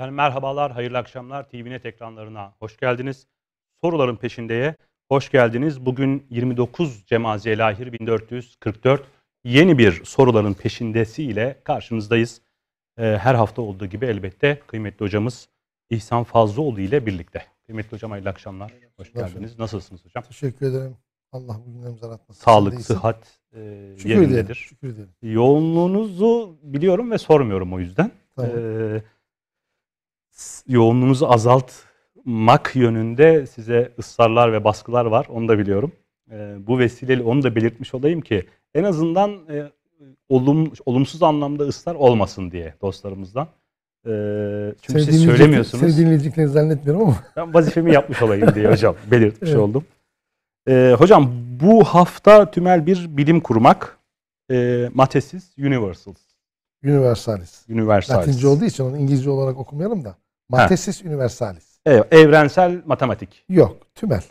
Efendim merhabalar, hayırlı akşamlar. TVNet ekranlarına hoş geldiniz. Soruların peşindeye hoş geldiniz. Bugün 29 Cemaziye Lahir 1444 yeni bir soruların peşindesiyle karşınızdayız. Ee, her hafta olduğu gibi elbette kıymetli hocamız İhsan Fazlıoğlu ile birlikte. Kıymetli hocam hayırlı akşamlar. Hoş geldiniz. Nasılsınız hocam? Teşekkür ederim. Allah bugünlerimizi aratmasın. Sağlık, Sen de iyisin. sıhhat e, Şükür yerindedir. ederim. Şükür ederim. Yoğunluğunuzu biliyorum ve sormuyorum o yüzden. Tamam. Ee, yoğunluğunuzu azaltmak yönünde size ısrarlar ve baskılar var. Onu da biliyorum. Ee, bu vesileyle onu da belirtmiş olayım ki en azından e, olum, olumsuz anlamda ısrar olmasın diye dostlarımızdan. Ee, çünkü siz söylemiyorsunuz. Dinleyeceklerini zannetmiyorum ama. Ben vazifemi yapmış olayım diye hocam belirtmiş Evet. oldum. Ee, hocam bu hafta tümel bir bilim kurmak. E, Mathesis Universals. Universalis. Universalis. Latince olduğu için onu İngilizce olarak okumayalım da. Matesis Universalis. Evet, evrensel matematik. Yok. Tümel.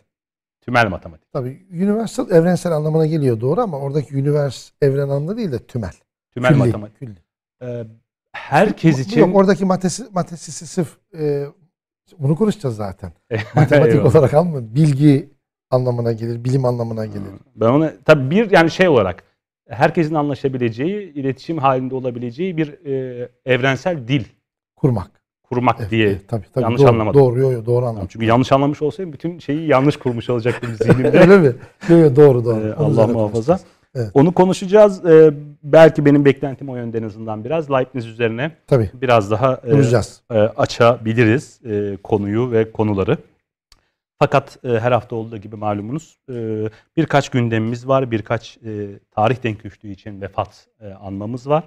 Tümel matematik. Tabii universal evrensel anlamına geliyor doğru ama oradaki univers evren anlamı değil de tümel. Tümel Külli, matematik. külli. Ee, herkes için Yok oradaki matesi, matesisi sırf e, bunu konuşacağız zaten. Matematik olarak alma. Bilgi anlamına gelir, bilim anlamına gelir. Ben onu tabii bir yani şey olarak herkesin anlaşabileceği, iletişim halinde olabileceği bir e, evrensel dil Kurmak. Kurmak Evet, diye. evet, tabii, tabii, yanlış doğru, anlamadım. Doğru, yo, yo, doğru anladım. Çünkü yanlış anlamış olsaydım bütün şeyi yanlış kurmuş olacaktım zihnimde. Öyle mi? Yok doğru doğru. Ee, Allah muhafaza. Evet. Onu konuşacağız. Ee, belki benim beklentim o yönde en azından biraz. Leibniz üzerine Tabii. biraz daha e, Duracağız. e, açabiliriz e, konuyu ve konuları. Fakat e, her hafta olduğu gibi malumunuz e, birkaç gündemimiz var, birkaç e, tarih denk düştüğü için vefat e, anmamız var.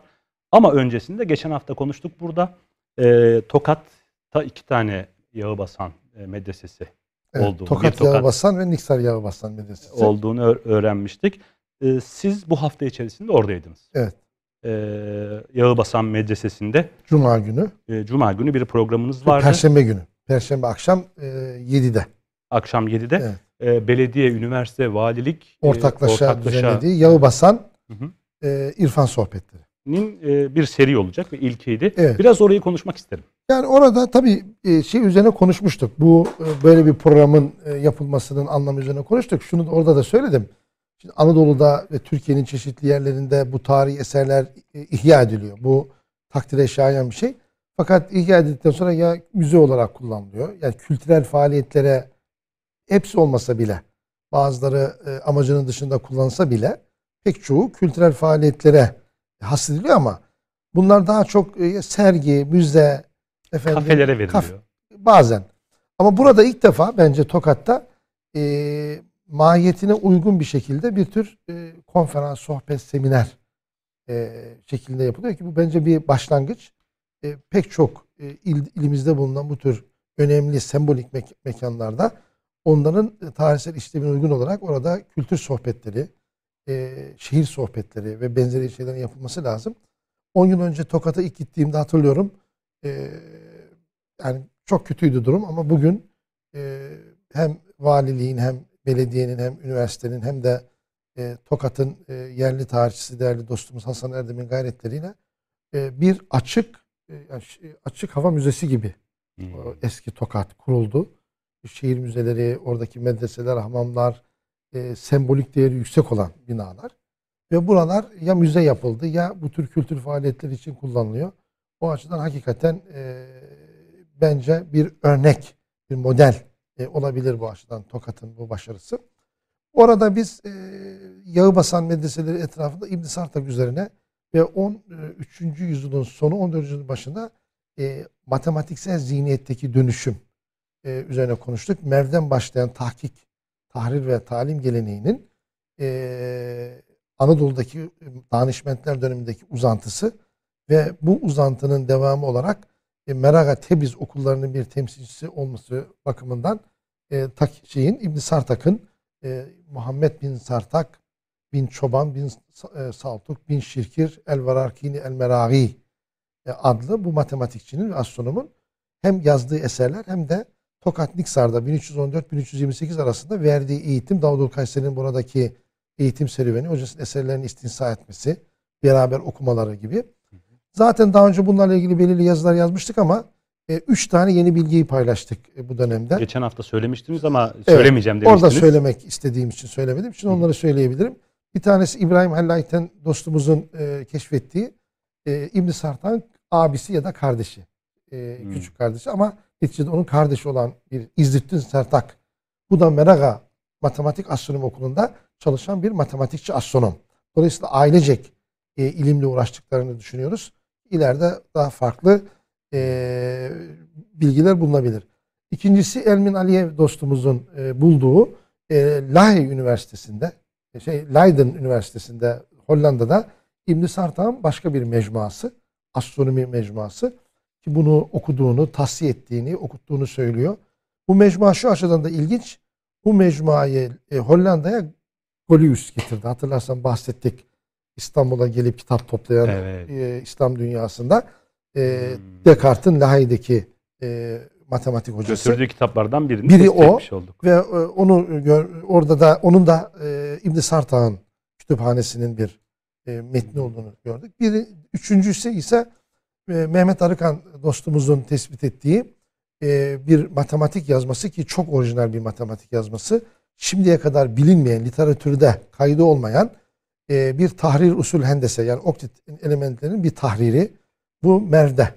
Ama öncesinde geçen hafta konuştuk burada. E, Tokat'ta iki tane yağı basan e, medresesi Evet, olduğunu, tokat, tokat- yağı basan ve Niksar yağı basan medresesi. olduğunu ö- öğrenmiştik. E, siz bu hafta içerisinde oradaydınız. Evet. E, yağı basan medresesinde Cuma günü. e, Cuma günü bir programınız vardı. Perşembe günü. Perşembe akşam e, 7'de. akşam 7'de Evet. belediye, üniversite, valilik e, Ortaklaşa, düzenlediği yağı basan Hı hı. e, irfan sohbetleri. Nin e, bir seri olacak ve ilkiydi. Evet. Biraz orayı konuşmak isterim. Yani orada tabii e, şey üzerine konuşmuştuk. Bu e, böyle bir programın e, yapılmasının anlamı üzerine konuştuk. Şunu da orada da söyledim. Şimdi Anadolu'da ve Türkiye'nin çeşitli yerlerinde bu tarihi eserler e, ihya ediliyor. Bu takdire şayan bir şey. Fakat ihya edildikten sonra ya müze olarak kullanılıyor. Yani kültürel faaliyetlere hepsi olmasa bile bazıları e, amacının dışında kullanılsa bile pek çoğu kültürel faaliyetlere hasrediliyor ama bunlar daha çok e, sergi, müze, efendim, Kafelere veriliyor. kaf- bazen. Ama burada ilk defa bence Tokat'ta e, mahiyetine uygun bir şekilde bir tür e, konferans, sohbet, seminer e, şeklinde yapılıyor ki bu bence bir başlangıç. E, pek çok e, il, ilimizde bulunan bu tür önemli sembolik mek- mekanlarda onların e, tarihsel işlemine uygun olarak orada kültür sohbetleri, e, şehir sohbetleri ve benzeri şeylerin yapılması lazım. 10 yıl önce Tokat'a ilk gittiğimde hatırlıyorum. E, yani çok kötüydü durum ama bugün e, hem valiliğin hem belediyenin hem üniversitenin hem de e, Tokat'ın e, yerli tarihçisi değerli dostumuz Hasan Erdem'in gayretleriyle e, bir açık e, ş- açık hava müzesi gibi Hmm. eski Tokat kuruldu. Şehir müzeleri, oradaki medreseler, hamamlar, e, sembolik değeri yüksek olan binalar. Ve buralar ya müze yapıldı ya bu tür kültür faaliyetleri için kullanılıyor. O açıdan hakikaten e, bence bir örnek, bir model e, olabilir bu açıdan Tokat'ın bu başarısı. Orada biz e, yağı basan medreseleri etrafında İbn Sartak üzerine ve 13. yüzyılın sonu 14. yüzyılın başında e, matematiksel zihniyetteki dönüşüm e, üzerine konuştuk. Mev'den başlayan tahkik, tahrir ve talim geleneğinin e, Anadolu'daki e, danışmentler dönemindeki uzantısı ve bu uzantının devamı olarak e, Meraga Tebriz okullarının bir temsilcisi olması bakımından e, tak, şeyin İbn Sartak'ın e, Muhammed bin Sartak bin Çoban bin e, Saltuk bin Şirkir El Vararkini El Meragi e, adlı bu matematikçinin ve astronomun hem yazdığı eserler hem de Tokat Niksar'da 1314-1328 arasında verdiği eğitim Davudul Kayseri'nin buradaki eğitim serüveni, hocasının eserlerini istinsa etmesi, beraber okumaları gibi. Zaten daha önce bunlarla ilgili belirli yazılar yazmıştık ama e, üç tane yeni bilgiyi paylaştık e, bu dönemde. Geçen hafta söylemiştiniz ama söylemeyeceğim demiştiniz. Orada söylemek istediğim için söylemedim. Şimdi onları söyleyebilirim. Bir tanesi İbrahim Hallayten dostumuzun e, keşfettiği e, İbn Sartan abisi ya da kardeşi. E, Hmm. Küçük kardeşi ama neticede onun kardeşi olan bir İzzettin Sertak. Bu da Meraga Matematik Astronomi Okulu'nda çalışan bir matematikçi astronom. Dolayısıyla ailecek e, ilimle uğraştıklarını düşünüyoruz. İleride daha farklı e, bilgiler bulunabilir. İkincisi Elmin Aliyev dostumuzun e, bulduğu e, Lahey Üniversitesi'nde, e, şey Leiden Üniversitesi'nde Hollanda'da İbn Sartağ'ın başka bir mecmuası, astronomi mecmuası ki bunu okuduğunu, tahsiye ettiğini, okuttuğunu söylüyor. Bu mecmua şu açıdan da ilginç. Bu mecmuayı e, Hollanda'ya Golius getirdi. Hatırlarsan bahsettik. İstanbul'a gelip kitap toplayan Evet. e, İslam dünyasında e, Hmm. Descartes'in Lahey'deki e, matematik hocası. Götürdüğü kitaplardan birini Biri o. olduk. Ve e, onu gör, orada da onun da e, İbn Sartağ'ın kütüphanesinin bir e, metni olduğunu gördük. Bir üçüncüsü ise Mehmet Arıkan dostumuzun tespit ettiği e, bir matematik yazması ki çok orijinal bir matematik yazması. Şimdiye kadar bilinmeyen, literatürde kaydı olmayan e, bir tahrir usul hendese yani oktit elementlerinin bir tahriri bu mervde.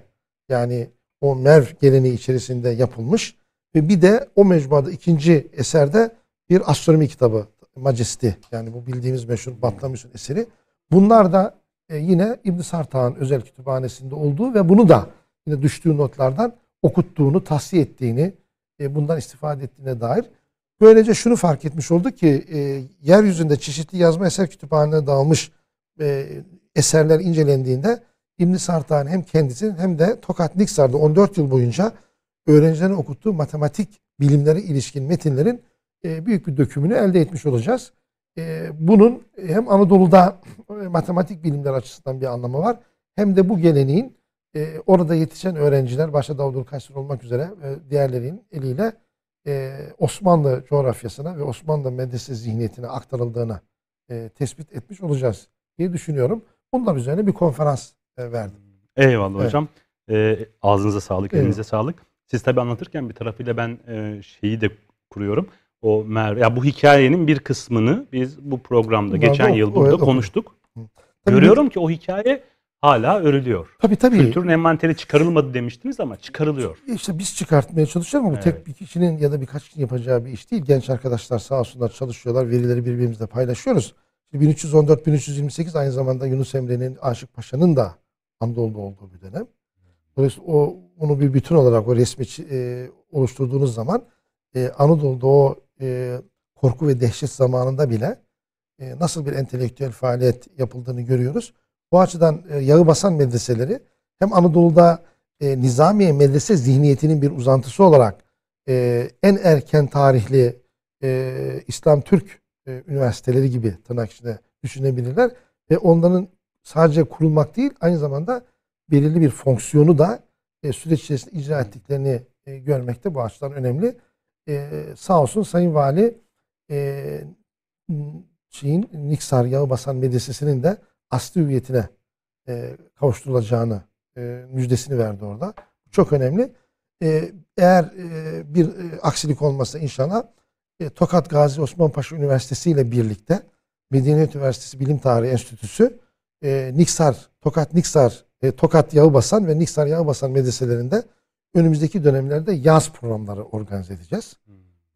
Yani o merv geleneği içerisinde yapılmış ve bir de o mecmuada ikinci eserde bir astronomi kitabı Majesty yani bu bildiğimiz meşhur Batlamyus'un eseri. Bunlar da e, yine İbn Sartağ'ın özel kütüphanesinde olduğu ve bunu da yine düştüğü notlardan okuttuğunu, tahsiye ettiğini, e, bundan istifade ettiğine dair. Böylece şunu fark etmiş olduk ki e, yeryüzünde çeşitli yazma eser kütüphanelerine dağılmış e, eserler incelendiğinde İbn Sartağ'ın hem kendisinin hem de Tokat Niksar'da 14 yıl boyunca öğrencilerine okuttuğu matematik bilimlere ilişkin metinlerin e, büyük bir dökümünü elde etmiş olacağız. E, bunun hem Anadolu'da e, matematik bilimler açısından bir anlamı var hem de bu geleneğin e, orada yetişen öğrenciler başta Davudul Kayseri olmak üzere ve diğerlerinin eliyle e, Osmanlı coğrafyasına ve Osmanlı medrese zihniyetine aktarıldığını e, tespit etmiş olacağız diye düşünüyorum. Bunlar üzerine bir konferans e, verdim. Eyvallah Evet. hocam. Ee, ağzınıza sağlık, elinize sağlık. Siz tabii anlatırken bir tarafıyla ben e, şeyi de kuruyorum. O mer ya bu hikayenin bir kısmını biz bu programda da geçen yıl evet, burada okudum. konuştuk. Tabii Görüyorum ki o hikaye hala örülüyor. Tabii tabii. Kültürün envanteri çıkarılmadı demiştiniz ama çıkarılıyor. İşte biz çıkartmaya çalışıyoruz ama bu Evet. tek bir kişinin ya da birkaç kişinin yapacağı bir iş değil. Genç arkadaşlar sağ olsunlar çalışıyorlar. Verileri birbirimizle paylaşıyoruz. 1314-1328 aynı zamanda Yunus Emre'nin Aşık Paşa'nın da Anadolu'da olduğu bir dönem. Dolayısıyla o onu bir bütün olarak o resmi e, oluşturduğunuz zaman e, Anadolu'da o e, korku ve dehşet zamanında bile e, nasıl bir entelektüel faaliyet yapıldığını görüyoruz. Bu açıdan e, yağı basan medreseleri hem Anadolu'da e, Nizamiye medrese zihniyetinin bir uzantısı olarak e, en erken tarihli e, İslam Türk e, üniversiteleri gibi tırnak içinde düşünebilirler. Ve onların sadece kurulmak değil aynı zamanda belirli bir fonksiyonu da e, süreç içerisinde icra ettiklerini e, görmek de bu açıdan önemli. E, sağ olsun Sayın Vali e, şeyin Niksar Yağbasan Medresesi'nin de asli hüviyetine e, kavuşturulacağını e, müjdesini verdi orada. Çok önemli. E, eğer e, bir e, aksilik olmazsa inşallah e, Tokat Gazi Osman Paşa Üniversitesi ile birlikte Medeniyet Üniversitesi Bilim Tarihi Enstitüsü e, Niksar, Tokat Niksar, e, Tokat Yağbasan ve Niksar Yağbasan medreselerinde önümüzdeki dönemlerde yaz programları organize edeceğiz.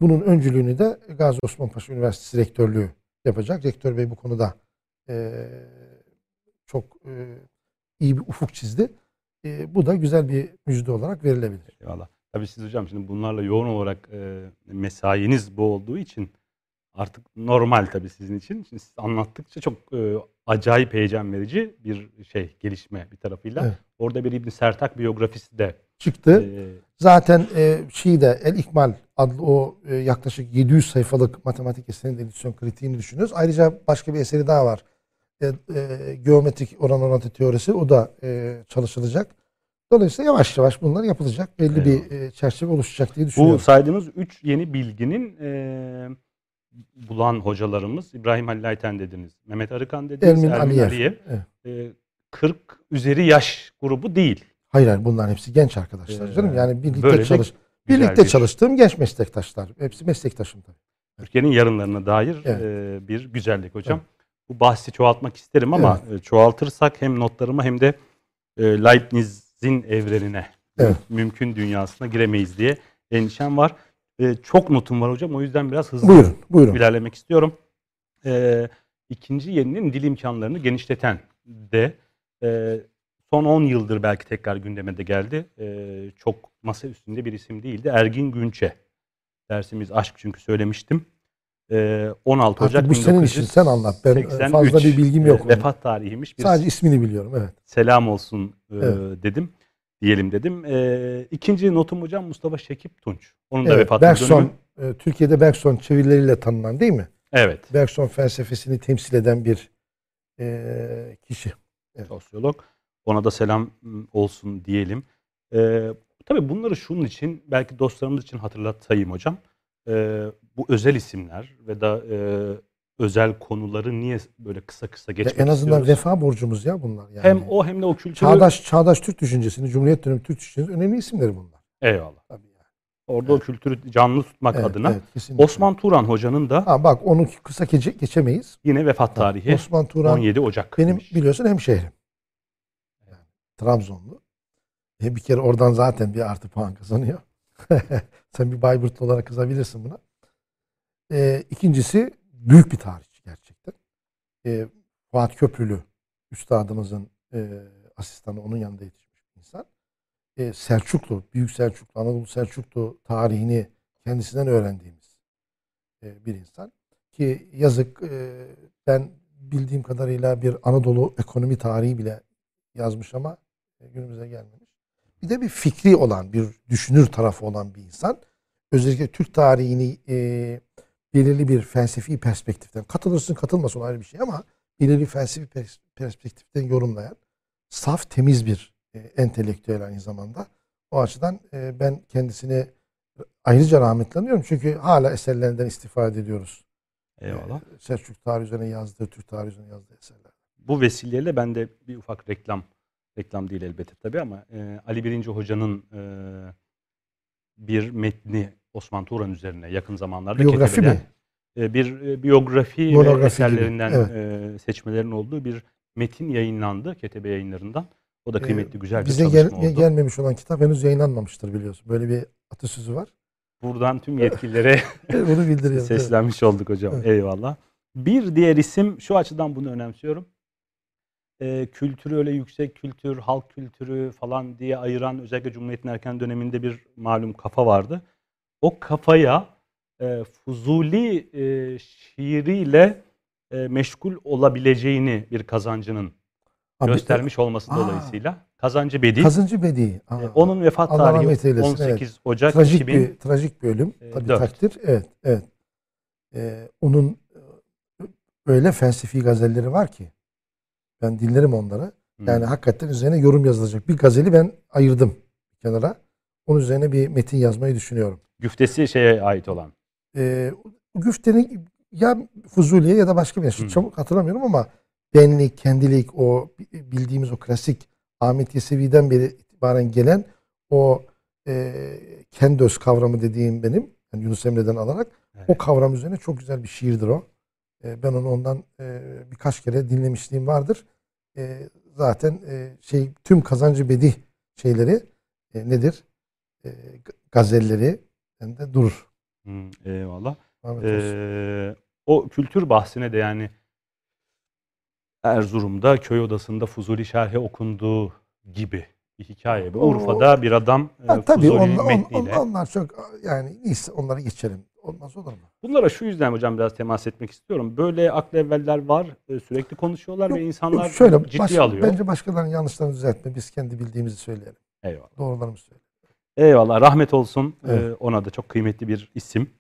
Bunun öncülüğünü de Gazi Osman Paşa Üniversitesi Rektörlüğü yapacak. Rektör Bey bu konuda e, çok e, iyi bir ufuk çizdi. E, bu da güzel bir müjde olarak verilebilir. Eyvallah. Tabii siz hocam şimdi bunlarla yoğun olarak e, mesainiz bu olduğu için artık normal tabii sizin için. Şimdi siz anlattıkça çok e, acayip heyecan verici bir şey gelişme bir tarafıyla. Evet. Orada bir İbn Sertak biyografisi de Çıktı. e, Zaten e, şeyi de El İkmal adlı o e, yaklaşık 700 sayfalık matematik eserinin edisyon kritiğini düşünüyoruz. Ayrıca başka bir eseri daha var. E, e, geometrik oran orantı teorisi o da e, çalışılacak. Dolayısıyla yavaş yavaş bunlar yapılacak. Belli bir e, çerçeve oluşacak diye bu düşünüyorum. saydığınız üç yeni bilginin e, bulan hocalarımız İbrahim Halil Ayten dediniz, Mehmet Arıkan dediniz, Elmin Ermin Aliyev. Aliyev. Evet. E, 40 üzeri yaş grubu değil. Hayır hayır bunların hepsi genç arkadaşlar Ee, canım. Yani birlikte böyle çalış birlikte bir- çalıştığım genç meslektaşlar. Hepsi meslektaşım tabii. Türkiye'nin yarınlarına dair Evet. e, bir güzellik hocam. Bu bahsi çoğaltmak isterim ama e, çoğaltırsak hem notlarıma hem de e, Leibniz'in evrenine, Evet. mümkün dünyasına giremeyiz diye endişem var. E, çok notum var hocam o yüzden biraz hızlı Buyurun, buyurun. ilerlemek istiyorum. E, ikinci yeninin dil imkanlarını genişleten de e, son 10 yıldır belki tekrar gündeme de geldi. E, çok masa üstünde bir isim değildi. Ergin Günçe. Dersimiz aşk çünkü söylemiştim. E, 16 Ocak Artık bu senin işin sen anlat. Ben e, 1983, fazla bir bilgim yok. e, Vefat tarihiymiş. Bir Sadece ismini biliyorum evet. selam olsun e, Evet. dedim. Diyelim dedim. E, ikinci notum hocam Mustafa Şekip Tunç. Onun da evet vefatının Bergson, dönümü. e, Türkiye'de Bergson çevirileriyle tanınan değil mi? Evet. Bergson felsefesini temsil eden bir e, kişi. sosyolog. Ona da selam olsun diyelim. Ee, tabii bunları şunun için belki dostlarımız için hatırlatayım hocam. Ee, bu özel isimler ve da e, özel konuları niye böyle kısa kısa Ya geçmek en azından istiyoruz? vefa borcumuz ya bunlar. Yani. Hem o hem de o kültürü. çağdaş çağdaş Türk düşüncesini, Cumhuriyet dönemi Türk düşüncesinin önemli isimleri bunlar. Eyvallah. Tabii yani. Orada o kültürü canlı tutmak Evet, adına. evet, kesinlikle. Osman Turan hocanın da Ha, bak onu kısa gece, geçemeyiz. yine vefat tarihi Osman Turan 17 Ocak. benim biliyorsun hemşehrim. Yani, Trabzonlu. E, bir kere oradan zaten bir artı puan kazanıyor. Sen bir Bayburtlu olarak kızabilirsin buna. E, ikincisi büyük bir tarihçi gerçekten. E, Fuat Köprülü üstadımızın e, asistanı onun yanında yetişmiş bir insan. E, Selçuklu, Büyük Selçuklu, Anadolu Selçuklu tarihini kendisinden öğrendiğimiz e, bir insan. Ki yazık e, ben bildiğim kadarıyla bir Anadolu ekonomi tarihi bile yazmış ama e, günümüze gelmemiş. Bir de bir fikri olan, bir düşünür tarafı olan bir insan. Özellikle Türk tarihini e, belirli bir felsefi perspektiften, katılırsın katılmasın ayrı bir şey ama belirli felsefi pers- perspektiften yorumlayan saf, temiz bir e, entelektüel aynı zamanda. O açıdan e, ben kendisine ayrıca rahmetleniyorum. Çünkü hala eserlerinden istifade ediyoruz. Eyvallah. Ee, Selçuk tarihi üzerine yazdığı, Türk tarihi üzerine yazdığı eserler. bu vesileyle ben de bir ufak reklam reklam değil elbette tabii ama e, Ali Birinci Hoca'nın e, bir metni Osman Turan üzerine yakın zamanlarda Biyografi Ketebe'den, mi? e, bir e, biyografi ve Monografi gibi, eserlerinden evet. e, seçmelerin olduğu bir metin yayınlandı Ketebe yayınlarından. O da Ee, kıymetli güzel bir Bize çalışma gel- oldu. gelmemiş olan kitap henüz yayınlanmamıştır biliyorsun. Böyle bir atasözü var. Buradan tüm yetkililere Bunu bildiriyoruz. evet. Seslenmiş olduk hocam. Evet. Eyvallah. Bir diğer isim şu açıdan bunu önemsiyorum. Ee, kültürü öyle yüksek kültür, halk kültürü falan diye ayıran özellikle Cumhuriyet'in erken döneminde bir malum kafa vardı. O kafaya e, Fuzuli e, şiiriyle e, meşgul olabileceğini bir kazancının Abi, göstermiş olması Aa. dolayısıyla Kazancı Bedi. Kazıncı Bedi. Aa, e, onun vefat Allah tarihi eylesin, 18 Ocak trajik 2000. bir trajik bir ölüm. e, Tabii dört. takdir. Evet, evet. Ee, onun e, öyle felsefi gazelleri var ki ben dinlerim onları. Yani hakikaten üzerine yorum yazılacak. Bir gazeli ben ayırdım kenara. Onun üzerine bir metin yazmayı düşünüyorum. güftesi şeye ait olan. Ee, Güfte'nin ya Fuzuli'ye ya da başka bir şey. Çabuk hatırlamıyorum ama benlik, kendilik, o bildiğimiz o klasik Ahmet Yesevi'den beri itibaren gelen o e, kendi öz kavramı dediğim benim. Yani Yunus Emre'den alarak Evet. o kavram üzerine çok güzel bir şiirdir o. E, ben onu ondan e, birkaç kere dinlemişliğim vardır. E, zaten e, şey tüm kazancı bedi şeyleri e, nedir? E, gazelleri de durur. Hı, eyvallah. Ee, o kültür bahsine de yani Erzurum'da köy odasında Fuzuli şerhi okunduğu gibi bir hikaye. O- Urfa'da bir adam e, Ha, tabii onlar, on- metniyle. on- onlar çok yani neyse onları geçelim. Olmaz olur mu? Bunlara şu yüzden hocam biraz temas etmek istiyorum. Böyle aklı evveller var. e, Sürekli konuşuyorlar Yok, ve insanlar Yok, şöyle ciddiye baş- alıyor. bence başkalarının yanlışlarını düzeltme. Biz kendi bildiğimizi söyleyelim. Eyvallah. Doğrularımızı söyleyelim. Eyvallah. Rahmet olsun. Evet. Ee, ona da çok kıymetli bir isim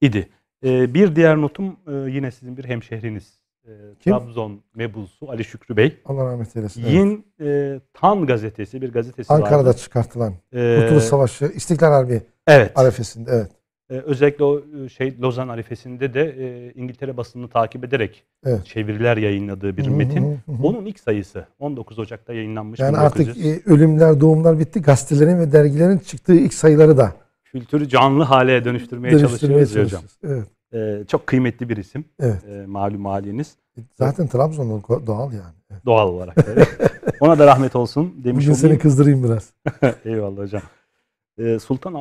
idi. Ee, bir diğer notum e, yine sizin bir hemşehriniz. Ee, Kim? Trabzon mebulsu Ali Şükrü Bey. Allah rahmet eylesin. Evet. Yin e, Tan gazetesi bir gazetesi Ankara'da vardı. çıkartılan Ee, Kurtuluş Savaşı, İstiklal Harbi Evet. arefesinde evet. E, özellikle o e, şey Lozan arifesinde de e, İngiltere basınını takip ederek Evet. çeviriler yayınladığı bir Hı hı metin. hı. Onun ilk sayısı 19 Ocak'ta yayınlanmış. Yani 1900. artık e, ölümler, doğumlar bitti. Gazetelerin ve dergilerin çıktığı ilk sayıları da kültürü canlı hale dönüştürmeye, dönüştürmeye çalışıyoruz hocam. Evet. E, çok kıymetli bir isim. Evet. E, malum haliniz. Zaten Trabzon'da doğal yani. Evet. Doğal olarak. da. Ona da rahmet olsun demiş Bugün seni olayım. kızdırayım biraz. Eyvallah hocam. E, Sultan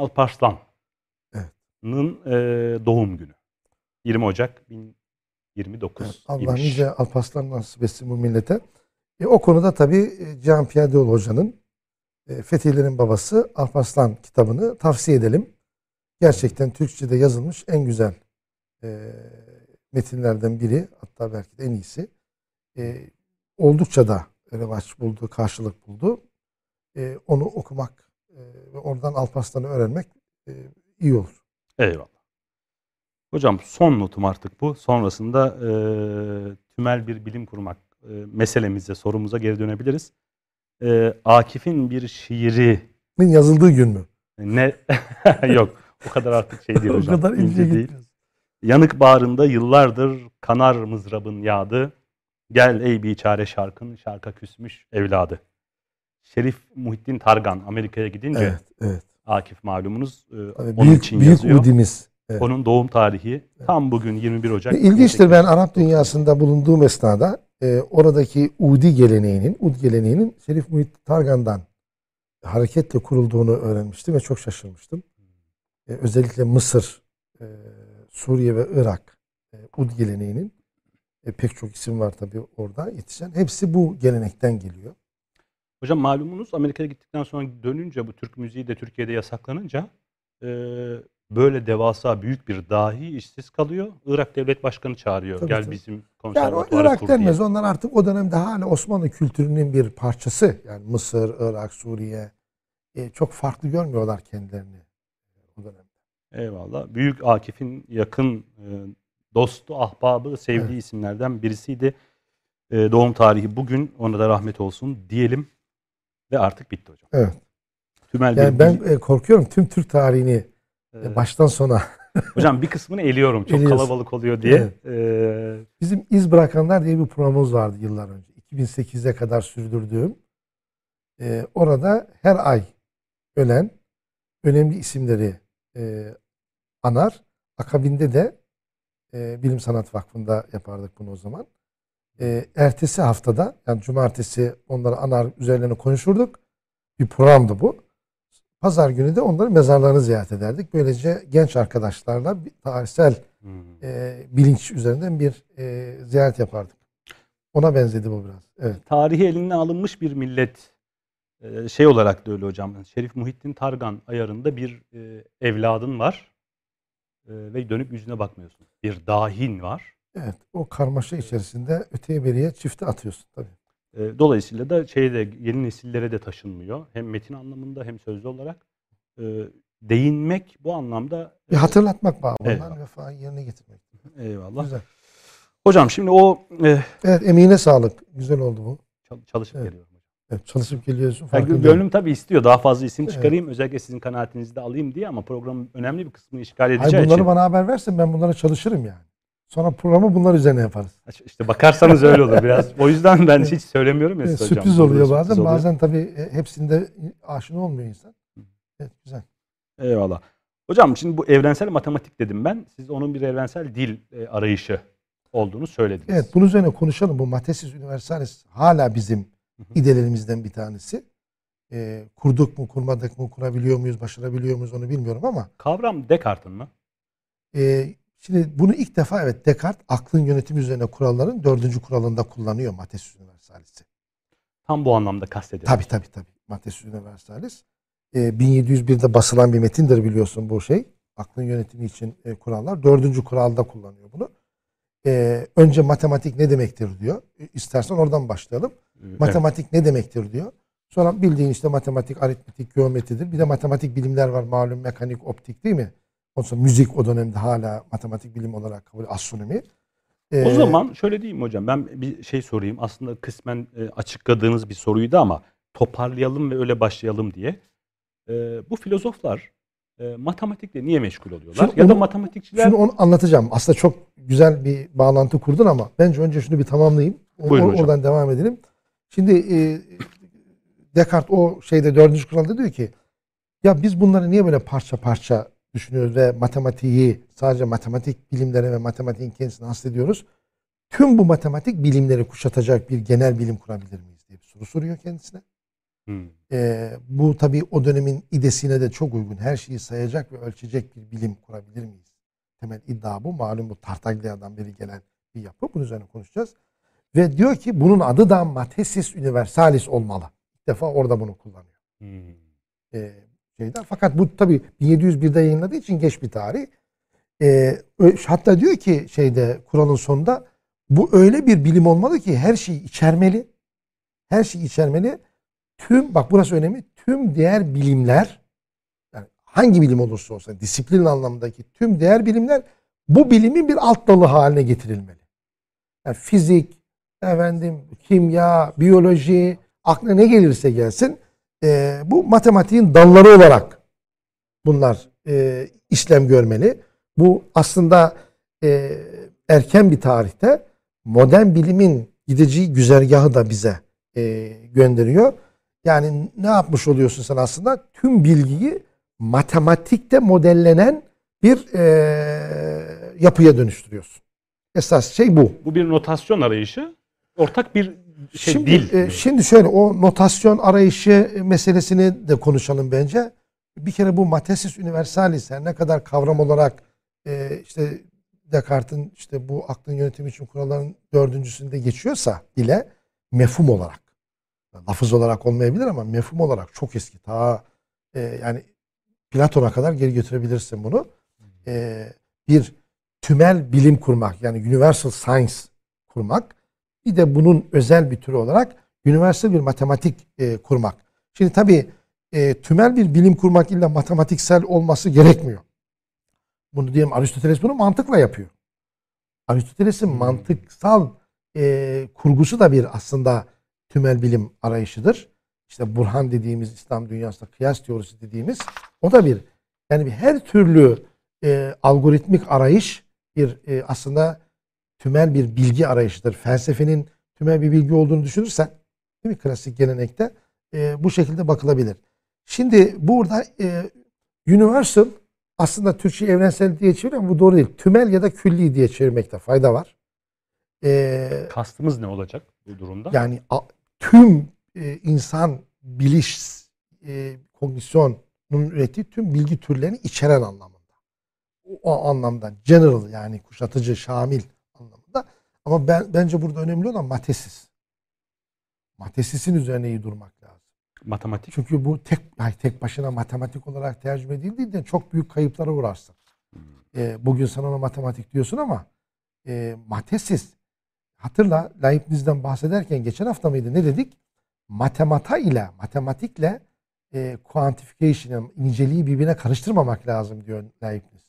Alparslan'ın e, doğum günü. 20 Ocak 1029 Evet, Allah nice Alparslan nasip etsin bu millete. E, o konuda tabii e, Cihan Piyadeoğlu Hoca'nın e, Fethilerin Babası Alparslan kitabını tavsiye edelim. Gerçekten Türkçe'de yazılmış en güzel e, metinlerden biri. Hatta belki de en iyisi. E, oldukça da revaç buldu, karşılık buldu. E, onu okumak e, ve oradan Alparslan'ı öğrenmek e, iyi olur. Eyvallah. Hocam son notum artık bu. Sonrasında e, tümel bir bilim kurmak e, meselemize, sorumuza geri dönebiliriz. E, Akif'in bir şiiri Min yazıldığı gün mü? ne yok o kadar artık şey değil o hocam. kadar ince değil. Yanık bağrında yıllardır kanar mızrabın yağdı. Gel ey biçare şarkın şarka küsmüş evladı. Şerif Muhittin Targan Amerika'ya gidince Evet, evet. Akif malumunuz e, Tabii onun büyük için büyük yazıyor. udimiz. Evet. Onun doğum tarihi tam bugün 21 Ocak. Ve İlginçtir ben Arap dünyasında bulunduğum esnada e, oradaki Udi geleneğinin, Ud geleneğinin Şerif Muhittin Targan'dan hareketle kurulduğunu öğrenmiştim ve çok şaşırmıştım. E, özellikle Mısır, e, Suriye ve Irak e, Ud geleneğinin e, pek çok isim var tabii orada yetişen. Hepsi bu gelenekten geliyor. Hocam malumunuz Amerika'ya gittikten sonra dönünce bu Türk müziği de Türkiye'de yasaklanınca e, böyle devasa büyük bir dahi işsiz kalıyor. Irak Devlet Başkanı çağırıyor. Tabii, Gel tabii. bizim Yani konservatuara Irak kur diye. denmez. Onlar artık o dönemde hala Osmanlı kültürünün bir parçası. Yani Mısır, Irak, Suriye e, çok farklı görmüyorlar kendilerini o dönemde. Eyvallah. Büyük Akif'in yakın e, dostu, ahbabı, sevdiği Evet. isimlerden birisiydi. E, doğum tarihi bugün. Ona da rahmet olsun diyelim. Ve artık bitti hocam. Evet. Tümel Yani ben e, korkuyorum tüm Türk tarihini e, baştan sona hocam bir kısmını eliyorum. Çok Eliyorsun. kalabalık oluyor diye. Evet. E, bizim iz bırakanlar diye bir programımız vardı yıllar önce. 2008'e kadar sürdürdüğüm. E, orada her ay ölen önemli isimleri e, anar. Akabinde de e, Bilim Sanat Vakfı'nda yapardık bunu o zaman. E, ertesi haftada yani cumartesi onları anar üzerlerine konuşurduk. Bir programdı bu. Pazar günü de onların mezarlarını ziyaret ederdik. Böylece genç arkadaşlarla bir tarihsel hmm. e, bilinç üzerinden bir e, ziyaret yapardık. Ona benzedi bu biraz. Evet. tarihi eline alınmış bir millet e, şey olarak da öyle hocam. Şerif Muhittin Targan ayarında bir e, evladın var E, ve dönüp yüzüne bakmıyorsun. Bir dahin var. Evet. O karmaşa içerisinde öteye beriye çifte atıyorsun tabii. E, Dolayısıyla da şeyde yeni nesillere de taşınmıyor. Hem metin anlamında hem sözlü olarak. E, Değinmek bu anlamda Bir hatırlatmak babından vefayı yerine getirmek. eyvallah. Güzel. Hocam şimdi o e, Evet emeğine sağlık. Güzel oldu bu. çal- çalışıp Evet. geliyorum. Evet, çalışıp geliyorsun. Yani gönlüm tabii istiyor daha fazla isim Evet. çıkarayım. Özellikle sizin kanaatinizi de alayım diye ama programın önemli bir kısmını işgal edeceği bunları için. bana haber versen ben bunlara çalışırım yani. Sonra programı bunlar üzerine yaparız. İşte bakarsanız öyle olur biraz. O yüzden ben hiç söylemiyorum ya size hocam. sürpriz oluyor sürpriz bazen. oluyor. Bazen tabii e, hepsinde aşina olmuyor insan. Evet güzel. Eyvallah. Hocam şimdi bu evrensel matematik dedim ben. Siz onun bir evrensel dil e, arayışı olduğunu söylediniz. Evet bunun üzerine konuşalım. Bu Matesis Universalis hala bizim idelerimizden bir tanesi. Ee, kurduk mu, kurmadık mı, kurabiliyor muyuz, başarabiliyor muyuz onu bilmiyorum ama Kavram Descartes'in mı? e, şimdi bunu ilk defa evet Descartes aklın yönetimi üzerine kuralların dördüncü kuralında kullanıyor Matesis Universalis'i. Tam bu anlamda kastediyorum. Tabii tabii tabii. Matesis Universalis. E, 1701'de basılan bir metindir biliyorsun bu şey. Aklın yönetimi için e, kurallar. Dördüncü kuralda kullanıyor bunu. E, önce matematik ne demektir diyor. E, İstersen oradan başlayalım. Evet. Matematik ne demektir diyor. Sonra bildiğin işte matematik, aritmetik, geometridir. Bir de matematik bilimler var malum mekanik, optik değil mi? Ondan sonra müzik o dönemde hala matematik bilim olarak kabul astronomi. O E, zaman şöyle diyeyim hocam. Ben bir şey sorayım. Aslında kısmen e, açıkladığınız bir soruydu ama toparlayalım ve öyle başlayalım diye. E, bu filozoflar e, matematikle niye meşgul oluyorlar? Şimdi ya da onu- matematikçiler Şimdi onu anlatacağım. Aslında çok güzel bir bağlantı kurdun ama bence önce şunu bir tamamlayayım. O- Buyurun o- hocam. oradan devam edelim. Şimdi e, Descartes o şeyde dördüncü kuralda diyor ki ya biz bunları niye böyle parça parça düşünüyoruz ve matematiği sadece matematik bilimlere ve matematiğin kendisine hastediyoruz. Tüm bu matematik bilimleri kuşatacak bir genel bilim kurabilir miyiz diye bir soru soruyor kendisine. Hmm. Ee, bu tabii o dönemin idesine de çok uygun. Her şeyi sayacak ve ölçecek bir bilim kurabilir miyiz? Temel iddia bu. Malum bu Tartaglia'dan beri gelen bir yapı. Bunun üzerine konuşacağız. Ve diyor ki bunun adı da Mathesis Universalis olmalı. İlk defa orada bunu kullanıyor. Hmm. Ee, şeyden. Fakat bu tabii 1701'de yayınladığı için geç bir tarih. Ö- hatta diyor ki şeyde kuralın sonunda bu öyle bir bilim olmalı ki her şeyi içermeli. Her şeyi içermeli. Tüm bak burası önemli. Tüm diğer bilimler yani hangi bilim olursa olsun disiplin anlamındaki tüm diğer bilimler bu bilimin bir alt dalı haline getirilmeli. Yani fizik, efendim kimya, biyoloji, aklına ne gelirse gelsin e, bu matematiğin dalları olarak bunlar e, işlem görmeli. Bu aslında e, erken bir tarihte modern bilimin gideceği güzergahı da bize e, gönderiyor. Yani ne yapmış oluyorsun sen aslında? Tüm bilgiyi matematikte modellenen bir e, yapıya dönüştürüyorsun. Esas şey bu. Bu bir notasyon arayışı. Ortak bir şey şimdi, dil. e, şimdi şöyle o notasyon arayışı meselesini de konuşalım bence. Bir kere bu Mathesis Universalis her ne kadar kavram olarak e, işte Descartes'in işte bu aklın yönetimi için kuralların dördüncüsünde geçiyorsa bile mefhum olarak lafız olarak olmayabilir ama mefhum olarak çok eski. Ta e, yani Platon'a kadar geri götürebilirsin bunu. E, bir tümel bilim kurmak yani universal science kurmak bir de bunun özel bir türü olarak universal bir matematik e, kurmak. Şimdi tabii e, tümel bir bilim kurmak illa matematiksel olması gerekmiyor. Bunu diyelim Aristoteles bunu mantıkla yapıyor. Aristoteles'in Hmm. mantıksal e, kurgusu da bir aslında tümel bilim arayışıdır. İşte Burhan dediğimiz İslam dünyasında kıyas teorisi dediğimiz o da bir yani bir her türlü e, algoritmik arayış bir e, aslında tümel bir bilgi arayışıdır. Felsefenin tümel bir bilgi olduğunu düşünürsen değil mi klasik gelenekte e, bu şekilde bakılabilir. Şimdi burada e, universal aslında Türkçe evrensel diye çeviriyor ama bu doğru değil. Tümel ya da külli diye çevirmekte fayda var. E, Kastımız ne olacak bu durumda? yani a- tüm e, insan biliş, e, kognisyonun ürettiği tüm bilgi türlerini içeren anlamında. O, o anlamda general yani kuşatıcı, şamil. Ama ben bence burada önemli olan matesis. Matesisin üzerine iyi durmak lazım. Matematik. Çünkü bu tek ay tek başına matematik olarak tercüme edildiğinde de çok büyük kayıplara uğrarsın. E, bugün sen ona matematik diyorsun ama e, matesis hatırla Leibniz'den bahsederken geçen hafta mıydı ne dedik? Matemata ile matematikle e, quantification yani niceliği birbirine karıştırmamak lazım diyor Leibniz.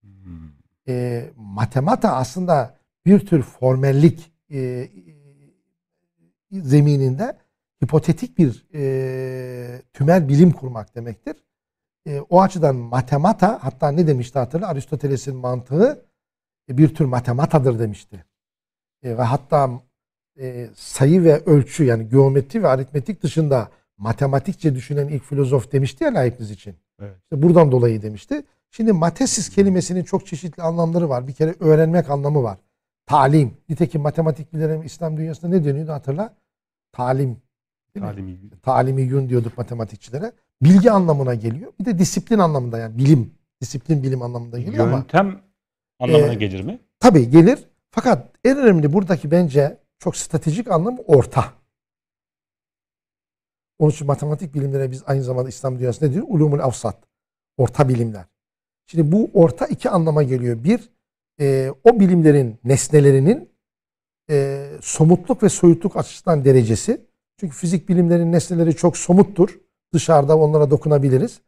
Hmm. E, matemata aslında bir tür formellik e, zemininde hipotetik bir e, tümel bilim kurmak demektir. E, o açıdan matemata hatta ne demişti hatırla Aristoteles'in mantığı e, bir tür matematadır demişti. E, ve hatta e, sayı ve ölçü yani geometri ve aritmetik dışında matematikçe düşünen ilk filozof demişti ya Leibniz için. Evet. İşte buradan dolayı demişti. Şimdi matesis kelimesinin çok çeşitli anlamları var. Bir kere öğrenmek anlamı var. Talim. Nitekim matematik bilirim İslam dünyasında ne deniyordu hatırla? Talim. Talimi. Talimi yun diyorduk matematikçilere. Bilgi anlamına geliyor. Bir de disiplin anlamında yani bilim, disiplin bilim anlamında geliyor ama Yöntem anlamına Ee, gelir mi? tabii gelir. Fakat en önemli buradaki bence çok stratejik anlamı orta. Onun için matematik bilimlere biz aynı zamanda İslam dünyasında ne diyor? Ulumul avsat. Orta bilimler. Şimdi bu orta iki anlama geliyor. Bir, e, o bilimlerin nesnelerinin e, somutluk ve soyutluk açısından derecesi. Çünkü fizik bilimlerin nesneleri çok somuttur. Dışarıda onlara dokunabiliriz.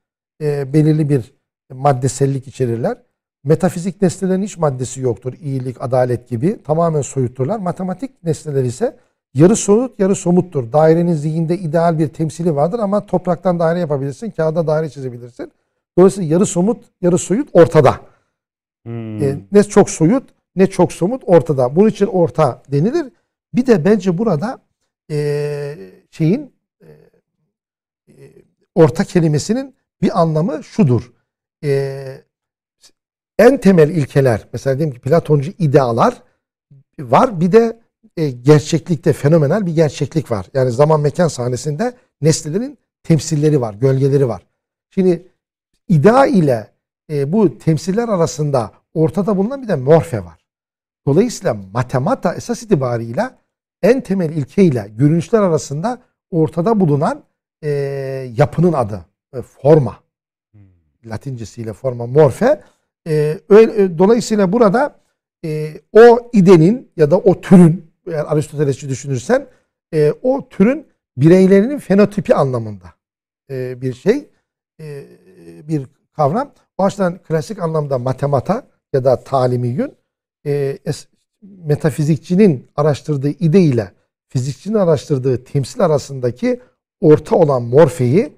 E, belirli bir maddesellik içerirler. Metafizik nesnelerin hiç maddesi yoktur. İyilik, adalet gibi. Tamamen soyutturlar. Matematik nesneler ise yarı soyut, yarı somuttur. Dairenin zihinde ideal bir temsili vardır ama topraktan daire yapabilirsin, kağıda daire çizebilirsin. Dolayısıyla yarı somut, yarı soyut ortada. Hmm. E, ne çok soyut ne çok somut ortada. Bunun için orta denilir. Bir de bence burada e, şeyin e, e, orta kelimesinin bir anlamı şudur. E, en temel ilkeler mesela diyelim ki Platoncu idealar var. Bir de e, gerçeklikte fenomenal bir gerçeklik var. Yani zaman mekan sahnesinde nesnelerin temsilleri var, gölgeleri var. Şimdi idea ile e, bu temsiller arasında ortada bulunan bir de morfe var. Dolayısıyla matemata esas itibarıyla en temel ilkeyle görünüşler arasında ortada bulunan e, yapının adı. E, forma. Hmm. Latincesiyle forma morfe. E, öyle, e, dolayısıyla burada e, o idenin ya da o türün eğer Aristotelesçi düşünürsen e, o türün bireylerinin fenotipi anlamında e, bir şey e, bir kavram. O açıdan klasik anlamda matemata ya da talimi yün e, metafizikçinin araştırdığı ide ile fizikçinin araştırdığı temsil arasındaki orta olan morfeyi,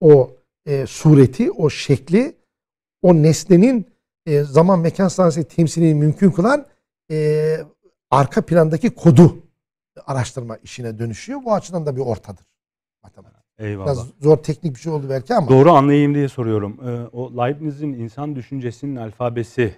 o e, sureti, o şekli, o nesnenin e, zaman mekan sahnesinde temsilini mümkün kılan e, arka plandaki kodu araştırma işine dönüşüyor. Bu açıdan da bir ortadır. Matematik. Eyvallah. Biraz zor teknik bir şey oldu belki ama. Doğru anlayayım diye soruyorum. Ee, o Leibniz'in insan düşüncesinin alfabesi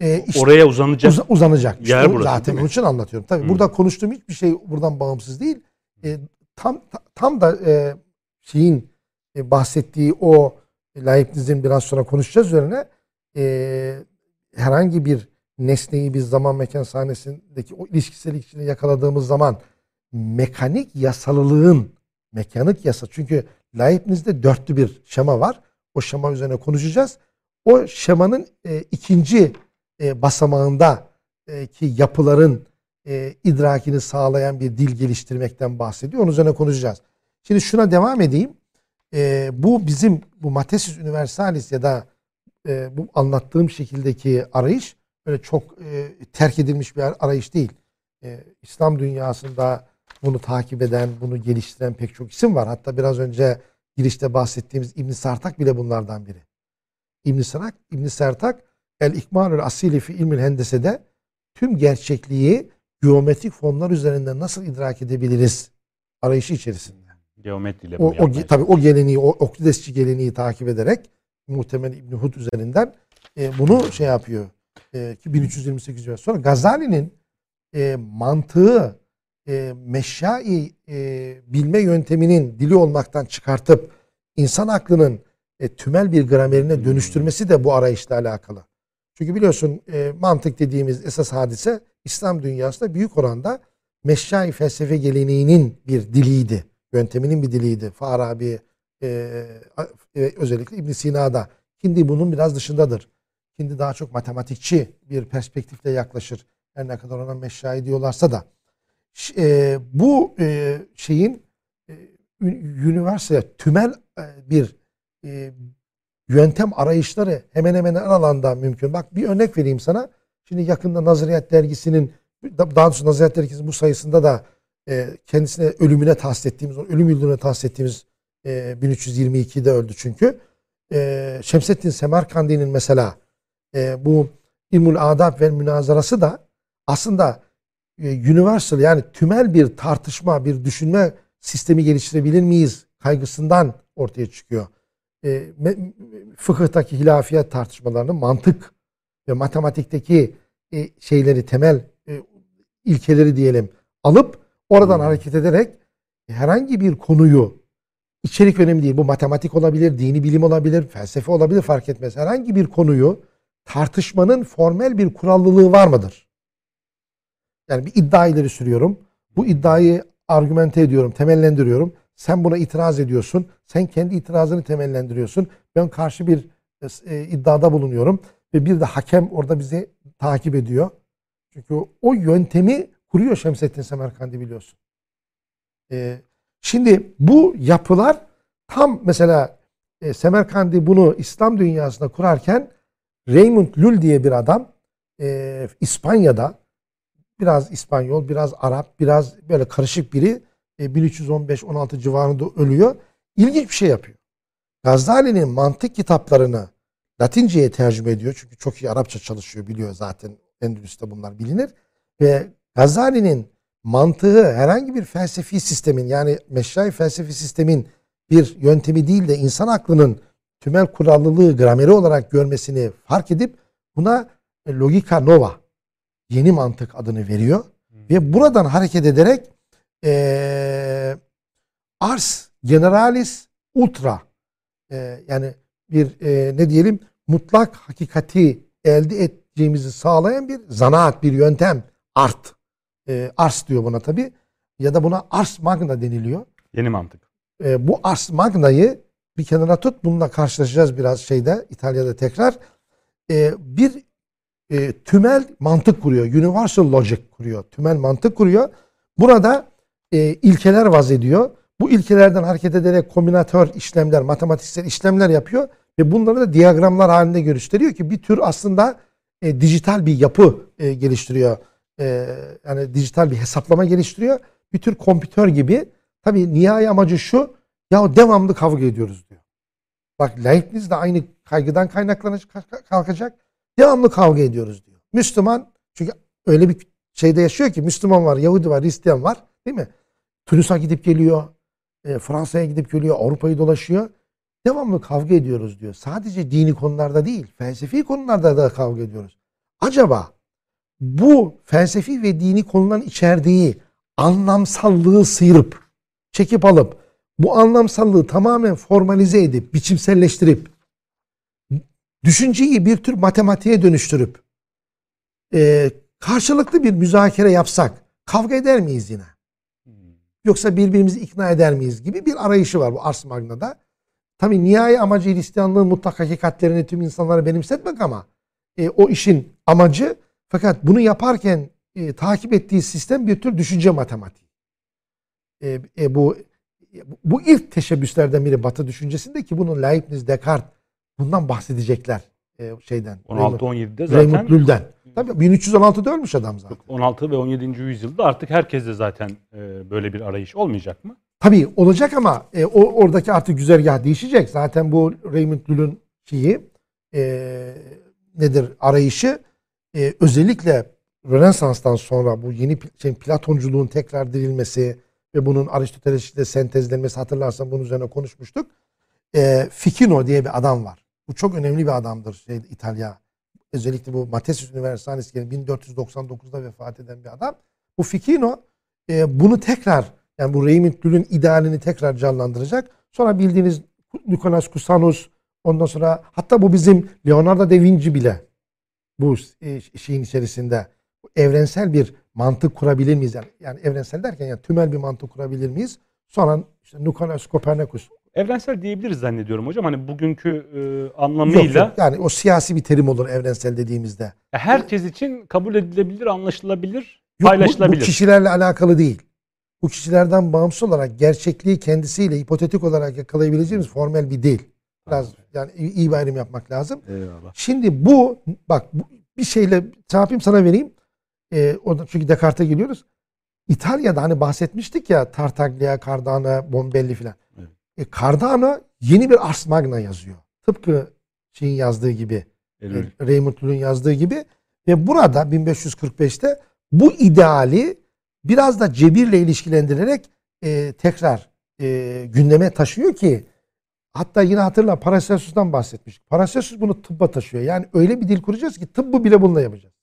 E, işte oraya uzanacak. uza- uzanacak. İşte yer bu burası, zaten onun için anlatıyorum. Tabii Hı. burada konuştuğum hiçbir şey buradan bağımsız değil. E, tam ta- tam da e, şeyin e, bahsettiği o Leibniz'in biraz sonra konuşacağız üzerine e, herhangi bir nesneyi biz zaman mekan sahnesindeki o ilişkisel içinde yakaladığımız zaman mekanik yasalılığın mekanik yasa çünkü Leibniz'de dörtlü bir şema var. O şema üzerine konuşacağız. O şemanın e, ikinci e, basamağında e, ki yapıların e, idrakini sağlayan bir dil geliştirmekten bahsediyor. Onun üzerine konuşacağız. Şimdi şuna devam edeyim. E, bu bizim bu Matesis Universalis ya da e, bu anlattığım şekildeki arayış öyle çok e, terk edilmiş bir arayış değil. E, İslam dünyasında bunu takip eden, bunu geliştiren pek çok isim var. Hatta biraz önce girişte bahsettiğimiz İbn Sartak bile bunlardan biri. İbn Sartak, İbn Sartak El İkmalül Asili fi İlmül Hendese'de tüm gerçekliği geometrik formlar üzerinden nasıl idrak edebiliriz arayışı içerisinde. Geometriyle O, o tabii o geleneği, o Oklidesçi geleneği takip ederek muhtemelen İbn Hud üzerinden e, bunu şey yapıyor. E, ki 1328 yıl sonra Gazali'nin e, mantığı e, meşyai e, bilme yönteminin dili olmaktan çıkartıp insan aklının e, tümel bir gramerine Hmm. dönüştürmesi de bu arayışla alakalı. Çünkü biliyorsun e, mantık dediğimiz esas hadise İslam dünyasında büyük oranda meşyai felsefe geleneğinin bir diliydi. Yönteminin bir diliydi. Farabi e, e, özellikle İbn Sina'da. Hindi bunun biraz dışındadır. Hindi daha çok matematikçi bir perspektifle yaklaşır. Her ne kadar ona meşyai diyorlarsa da. E, bu e, şeyin e, üniversite tümel e, bir e, yöntem arayışları hemen hemen her alanda mümkün. Bak bir örnek vereyim sana. Şimdi yakında Nazariyat dergisinin da- daha doğrusu Nazariyat dergisinin bu sayısında da e, kendisine ölümüne tahsis ettiğimiz, ölüm yıldönümüne tahsis ettiğimiz e, 1322'de öldü çünkü. E, Şemsettin Semerkandi'nin mesela e, bu İlmul Adab ve Münazarası da aslında universal yani tümel bir tartışma, bir düşünme sistemi geliştirebilir miyiz kaygısından ortaya çıkıyor. E, fıkıhtaki hilafiyet tartışmalarını mantık ve matematikteki e, şeyleri temel e, ilkeleri diyelim alıp oradan Hmm. hareket ederek herhangi bir konuyu içerik önemli değil. Bu matematik olabilir, dini bilim olabilir, felsefe olabilir fark etmez. Herhangi bir konuyu tartışmanın formel bir kurallılığı var mıdır? Yani bir iddia ileri sürüyorum. Bu iddiayı argümente ediyorum, temellendiriyorum. Sen buna itiraz ediyorsun. Sen kendi itirazını temellendiriyorsun. Ben karşı bir e, iddiada bulunuyorum. Ve bir de hakem orada bizi takip ediyor. Çünkü o yöntemi kuruyor Şemsettin Semerkandi biliyorsun. Ee, şimdi bu yapılar tam mesela e, Semerkandi bunu İslam dünyasında kurarken Raymond Lull diye bir adam e, İspanya'da biraz İspanyol, biraz Arap, biraz böyle karışık biri e, 1315-16 civarında ölüyor. İlginç bir şey yapıyor. Gazali'nin mantık kitaplarını Latinceye tercüme ediyor. Çünkü çok iyi Arapça çalışıyor biliyor zaten. Endülüs'te bunlar bilinir. Ve Gazali'nin mantığı herhangi bir felsefi sistemin yani meşrai felsefi sistemin bir yöntemi değil de insan aklının tümel kurallılığı grameri olarak görmesini fark edip buna logika nova yeni mantık adını veriyor. Ve buradan hareket ederek eee ars generalis ultra eee, yani bir eee, ne diyelim mutlak hakikati elde edeceğimizi sağlayan bir zanaat, bir yöntem art. Eee, ars diyor buna tabi ya da buna ars magna deniliyor. Yeni mantık. E, bu Ars Magna'yı bir kenara tut. Bununla karşılaşacağız biraz şeyde İtalya'da tekrar. E, bir e, tümel mantık kuruyor. Universal logic kuruyor. Tümel mantık kuruyor. Burada e, ilkeler vaz ediyor. Bu ilkelerden hareket ederek kombinatör işlemler, matematiksel işlemler yapıyor ve bunları da diyagramlar halinde gösteriyor ki bir tür aslında e, dijital bir yapı e, geliştiriyor. E, yani dijital bir hesaplama geliştiriyor. Bir tür kompütör gibi. Tabii nihai amacı şu. Ya devamlı kavga ediyoruz diyor. Bak Leibniz de aynı kaygıdan kaynaklanacak kalkacak. Devamlı kavga ediyoruz diyor. Müslüman çünkü öyle bir şeyde yaşıyor ki Müslüman var, Yahudi var, Hristiyan var değil mi? Tunus'a gidip geliyor. e, Fransa'ya gidip geliyor. Avrupa'yı dolaşıyor. Devamlı kavga ediyoruz diyor. Sadece dini konularda değil, felsefi konularda da kavga ediyoruz. Acaba bu felsefi ve dini konuların içerdiği anlamsallığı sıyırıp, çekip alıp, bu anlamsallığı tamamen formalize edip, biçimselleştirip, düşünceyi bir tür matematiğe dönüştürüp, e, karşılıklı bir müzakere yapsak, kavga eder miyiz yine? Yoksa birbirimizi ikna eder miyiz gibi bir arayışı var bu Ars Magna'da. Tabi nihai amacı Hristiyanlığın mutlak hakikatlerini tüm insanlara benimsetmek ama e, o işin amacı fakat bunu yaparken e, takip ettiği sistem bir tür düşünce matematiği. E, e, bu bu ilk teşebbüslerden biri Batı düşüncesinde ki bunu Leibniz, Descartes bundan bahsedecekler e, şeyden. 16-17'de Raymond zaten Lulle'den. Tabii 1316'da ölmüş adam zaten. 16 ve 17. yüzyılda artık herkeste zaten e, böyle bir arayış olmayacak mı? Tabii olacak ama e, o oradaki artık güzergah değişecek. Zaten bu Raymond Lull'un şeyi e, nedir arayışı e, özellikle Rönesans'tan sonra bu yeni şey, Platonculuğun tekrar dirilmesi ve bunun Aristoteles'te sentezlenmesi hatırlarsan bunun üzerine konuşmuştuk. E, Ficino diye bir adam var. Bu çok önemli bir adamdır şey, İtalya. Özellikle bu Mathesis Universalis yani 1499'da vefat eden bir adam. Bu Ficino e, bunu tekrar yani bu Raymond Lull'ün idealini tekrar canlandıracak. Sonra bildiğiniz Nicolas Cusanus ondan sonra hatta bu bizim Leonardo da Vinci bile bu e, şeyin içerisinde evrensel bir mantık kurabilir miyiz? Yani, yani evrensel derken yani tümel bir mantık kurabilir miyiz? Sonra işte Nicolas Copernicus Evrensel diyebiliriz zannediyorum hocam. Hani bugünkü e, Yok, anlamıyla yok. yani o siyasi bir terim olur evrensel dediğimizde. herkes için kabul edilebilir, anlaşılabilir, Yok, bu, bu paylaşılabilir. kişilerle alakalı değil. Bu kişilerden bağımsız olarak gerçekliği kendisiyle hipotetik olarak yakalayabileceğimiz formel bir değil. Biraz yani iyi bir ayrım yapmak lazım. Eyvallah. Şimdi bu bak bu, bir şeyle ne yapayım sana vereyim. Ee, orada çünkü Descartes'e geliyoruz. İtalya'da hani bahsetmiştik ya Tartaglia, Cardano, Bombelli filan. Evet. E, Cardano yeni bir Ars Magna yazıyor. Tıpkı şeyin yazdığı gibi. Eylül. E, Raymond Lull'un yazdığı gibi ve burada 1545'te bu ideali biraz da cebirle ilişkilendirerek e, tekrar e, gündeme taşıyor ki hatta yine hatırla Paracelsus'tan bahsetmiştik. Paracelsus bunu tıbba taşıyor. Yani öyle bir dil kuracağız ki tıbbı bile bununla yapacağız.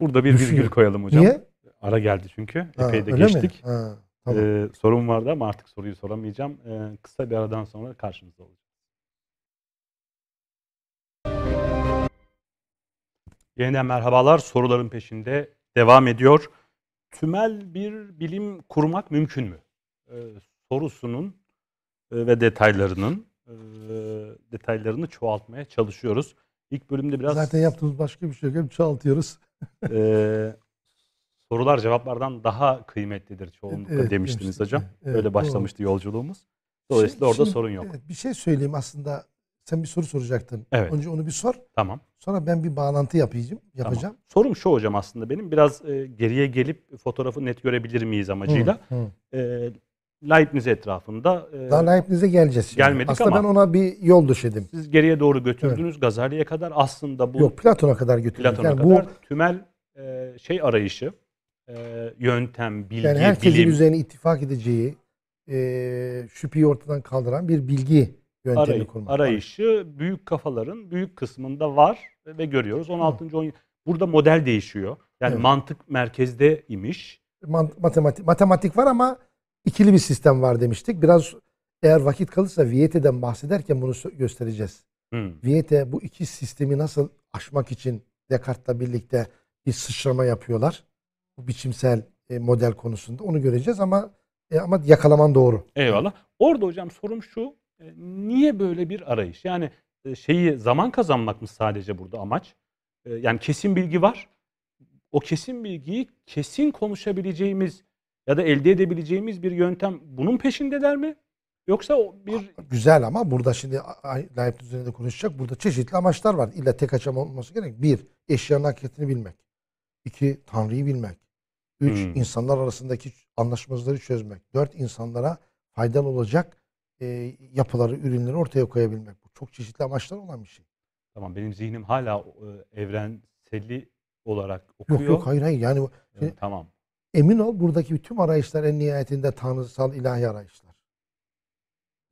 Burada bir virgül koyalım hocam. Niye? Ara geldi çünkü. Ha, Epey de öyle mi? geçtik. Ha, tamam. Ee, sorum vardı ama artık soruyu soramayacağım. Ee, kısa bir aradan sonra karşınızda olacağım. Yeniden merhabalar. Soruların peşinde devam ediyor. Tümel bir bilim kurmak mümkün mü? Ee, sorusunun e, ve detaylarının e, detaylarını çoğaltmaya çalışıyoruz. İlk bölümde biraz Zaten yaptığımız başka bir şey yok. Hep çoğaltıyoruz. e, sorular cevaplardan daha kıymetlidir çoğunlukla Evet, demiştiniz hocam. Evet, Öyle doğru. başlamıştı yolculuğumuz. Dolayısıyla orada Şimdi- sorun yok. Evet, bir şey söyleyeyim aslında. Sen bir soru soracaktın. Evet. Önce onu bir sor. Tamam. Sonra ben bir bağlantı yapacağım. tamam. yapacağım. Sorum şu hocam aslında benim biraz e, geriye gelip fotoğrafı net görebilir miyiz amacıyla. Hı, hı. E, Leibniz etrafında e, Daha Leibniz'e geleceğiz şimdi. Gelmedik Aslında ama- ben ona bir yol döşedim. siz geriye doğru götürdünüz Gazali'ye kadar aslında bu Yok Platon'a kadar götürdük. Platon'a Yani kadar bu tümel e, şey arayışı, e, yöntem, bilgi, yani herkesin bilim üzerine ittifak edeceği e, şüpheyi ortadan kaldıran bir bilgi yöntemi aray- kurmak. arayışı büyük kafaların büyük kısmında var ve görüyoruz. 16. 17. Burada model değişiyor. Yani Evet. mantık merkezde imiş. Man- matematik matematik var ama ikili bir sistem var demiştik. Biraz eğer vakit kalırsa Viette'den bahsederken bunu göstereceğiz. Hmm. Viette bu iki sistemi nasıl aşmak için Descartes'la birlikte bir sıçrama yapıyorlar. Bu biçimsel e, model konusunda onu göreceğiz ama e, ama yakalaman doğru. Eyvallah. Orada hocam sorum şu. e, Niye böyle bir arayış? Yani e, şeyi zaman kazanmak mı sadece burada amaç? E, Yani kesin bilgi var. O kesin bilgiyi kesin konuşabileceğimiz ya da elde edebileceğimiz bir yöntem bunun peşindeler mi? Yoksa o bir Güzel ama burada şimdi Leibniz üzerinde konuşacak. Burada çeşitli amaçlar var. İlla tek açam olması gerek. Bir, eşyanın hakikatini bilmek. İki, Tanrı'yı bilmek. Üç, Hmm. insanlar arasındaki anlaşmazlıkları çözmek. Dört, insanlara faydalı olacak e, yapıları, ürünleri ortaya koyabilmek. Bu çok çeşitli amaçlar olan bir şey. tamam benim zihnim hala e, evrenseli olarak Yok okuyor. yok hayır hayır. Yani E, tamam. emin ol buradaki bütün arayışlar en nihayetinde tanrısal ilahi arayışlar.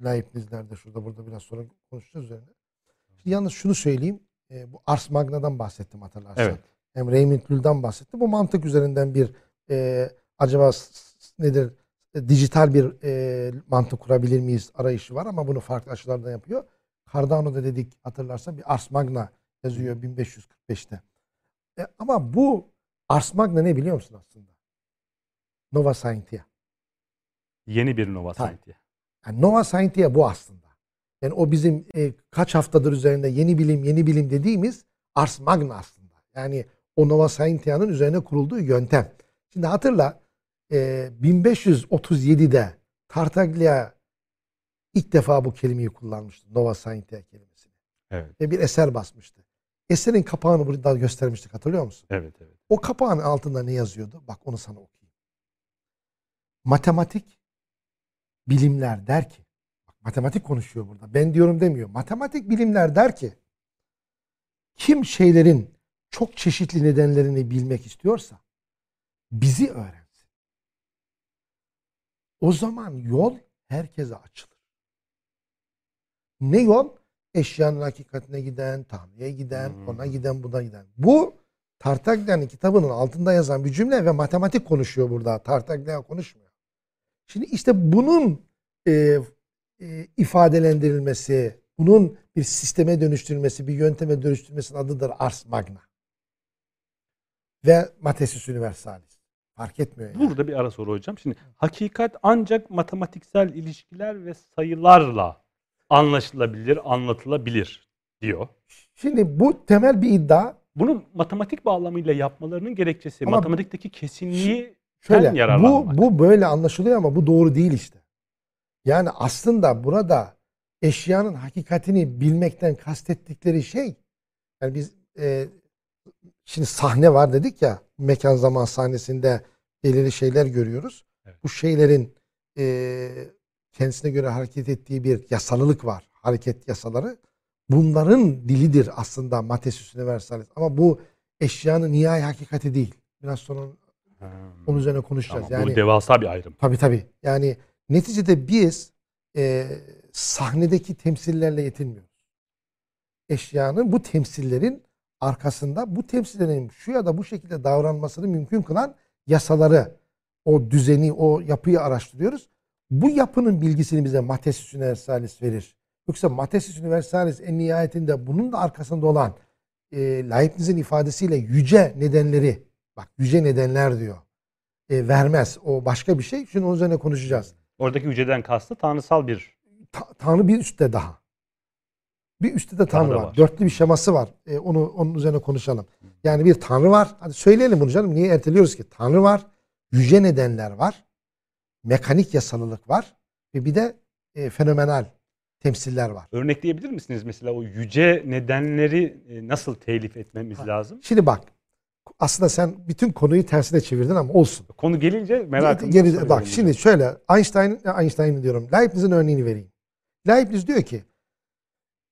Leibniz'lerde şurada burada biraz sonra konuşacağız üzerine. Şimdi yalnız şunu söyleyeyim. E, bu Ars Magna'dan bahsettim hatırlarsan. Evet. Hem Raymond Lull'dan bahsettim. Bu mantık üzerinden bir e, acaba nedir dijital bir e, mantık kurabilir miyiz arayışı var ama bunu farklı açılardan yapıyor. Cardano'da dedik hatırlarsan bir Ars Magna yazıyor 1545'te. E, ama bu Ars Magna ne biliyor musun aslında? Nova Scientia. Yeni bir Nova Tabii. Scientia. Yani Nova Scientia bu aslında. Yani o bizim e, kaç haftadır üzerinde yeni bilim yeni bilim dediğimiz Ars Magna aslında. Yani o Nova Scientia'nın üzerine kurulduğu yöntem. Şimdi hatırla e, 1537'de Tartaglia ilk defa bu kelimeyi kullanmıştı. Nova Scientia kelimesini. Evet. Ve bir eser basmıştı. Eserin kapağını burada göstermiştik hatırlıyor musun? Evet, evet. O kapağın altında ne yazıyordu? Bak onu sana okuyayım. Matematik bilimler der ki, bak matematik konuşuyor burada. Ben diyorum demiyor. Matematik bilimler der ki, kim şeylerin çok çeşitli nedenlerini bilmek istiyorsa bizi öğrensin. O zaman yol herkese açılır. Ne yol? Eşyanın hakikatine giden, Tanrı'ya giden, Hmm. ona giden, buna giden. Bu Tartaglia'nın kitabının altında yazan bir cümle ve matematik konuşuyor burada. Tartaglia konuşmuyor. Şimdi işte bunun e, e, ifadelendirilmesi, bunun bir sisteme dönüştürülmesi, bir yönteme dönüştürülmesinin adıdır Ars Magna. Ve Matesis Universalis. Fark etmiyor yani. Burada bir ara soru hocam. Şimdi hakikat ancak matematiksel ilişkiler ve sayılarla anlaşılabilir, anlatılabilir diyor. Şimdi bu temel bir iddia. Bunu matematik bağlamıyla yapmalarının gerekçesi Ama- matematikteki kesinliği Şöyle yararlanmak. bu, bu böyle anlaşılıyor ama bu doğru değil işte. Yani aslında burada eşyanın hakikatini bilmekten kastettikleri şey yani biz e, şimdi sahne var dedik ya mekan zaman sahnesinde belirli şeyler görüyoruz. Evet. Bu şeylerin e, kendisine göre hareket ettiği bir yasalılık var. Hareket yasaları. Bunların dilidir aslında Matesis Universalis. Ama bu eşyanın nihai hakikati değil. Biraz sonra Ha, onun üzerine konuşacağız. tamam. Bu yani devasa bir ayrım. Tabii tabii. Yani neticede biz e, sahnedeki temsillerle yetinmiyoruz. Eşyanın bu temsillerin arkasında bu temsillerin şu ya da bu şekilde davranmasını mümkün kılan yasaları, o düzeni, o yapıyı araştırıyoruz. Bu yapının bilgisini bize Matesis Universalis verir. Yoksa Matesis Universalis en nihayetinde bunun da arkasında olan e, Leibniz'in ifadesiyle yüce nedenleri, bak yüce nedenler diyor e, vermez. O başka bir şey. Şimdi onun üzerine konuşacağız. Oradaki yüceden kastı tanrısal bir Ta- Tanrı bir üstte daha. Bir üstte de Tanrı da var. var. Dörtlü bir şeması var. E, onu onun üzerine konuşalım. Yani bir Tanrı var. Hadi söyleyelim bunu canım. Niye erteliyoruz ki? Tanrı var. Yüce nedenler var. Mekanik yasalılık var. Ve bir de e, fenomenal temsiller var. örnekleyebilir misiniz mesela o yüce nedenleri e, nasıl telif etmemiz Ha. lazım? Şimdi bak. aslında sen bütün konuyu tersine çevirdin ama olsun. Konu gelince merakım. Geri, bak şimdi şöyle Einstein Einstein'ı diyorum. Leibniz'in örneğini vereyim. Leibniz diyor ki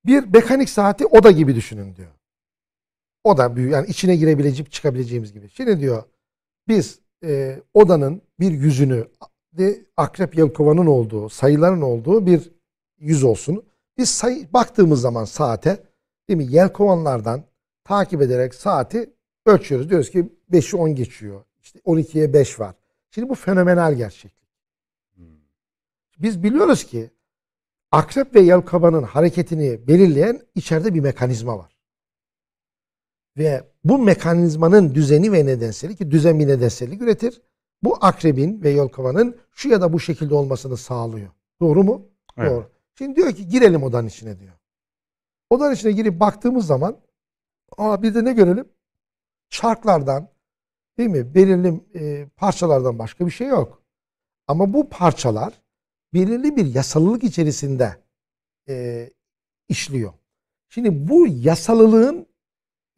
bir mekanik saati oda gibi düşünün diyor. Oda büyük yani içine girebilecek çıkabileceğimiz gibi. Şimdi diyor biz e, odanın bir yüzünü de akrep yelkovanın olduğu, sayıların olduğu bir yüz olsun. Biz sayı, baktığımız zaman saate değil mi yelkovanlardan takip ederek saati ölçüyoruz. Diyoruz ki 5'i 10 geçiyor. İşte 12'ye 5 var. Şimdi bu fenomenal gerçeklik. Biz biliyoruz ki akrep ve yelkovanın hareketini belirleyen içeride bir mekanizma var. Ve bu mekanizmanın düzeni ve nedenseli ki düzen bir nedensellik üretir. Bu akrebin ve yelkovanın şu ya da bu şekilde olmasını sağlıyor. Doğru mu? Evet. Doğru. Şimdi diyor ki girelim odanın içine diyor. Odanın içine girip baktığımız zaman aa bir de ne görelim? Çarklardan değil mi? Belirli e, parçalardan başka bir şey yok. Ama bu parçalar belirli bir yasalılık içerisinde e, işliyor. Şimdi bu yasalılığın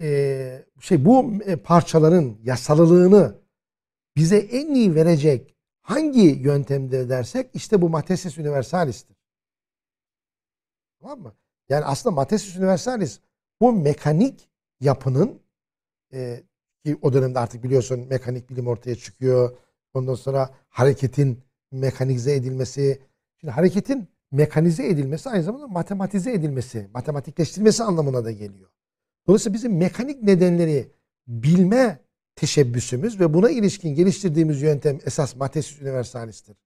e, şey bu e, parçaların yasalılığını bize en iyi verecek hangi yöntemde dersek işte bu Mathesis Universalis'tir. Tamam mı? Yani aslında Mathesis Universalis bu mekanik yapının e, ki o dönemde artık biliyorsun mekanik bilim ortaya çıkıyor. Ondan sonra hareketin mekanize edilmesi. Şimdi hareketin mekanize edilmesi aynı zamanda matematize edilmesi, matematikleştirilmesi anlamına da geliyor. Dolayısıyla bizim mekanik nedenleri bilme teşebbüsümüz ve buna ilişkin geliştirdiğimiz yöntem esas Mathesis Universalis'tir.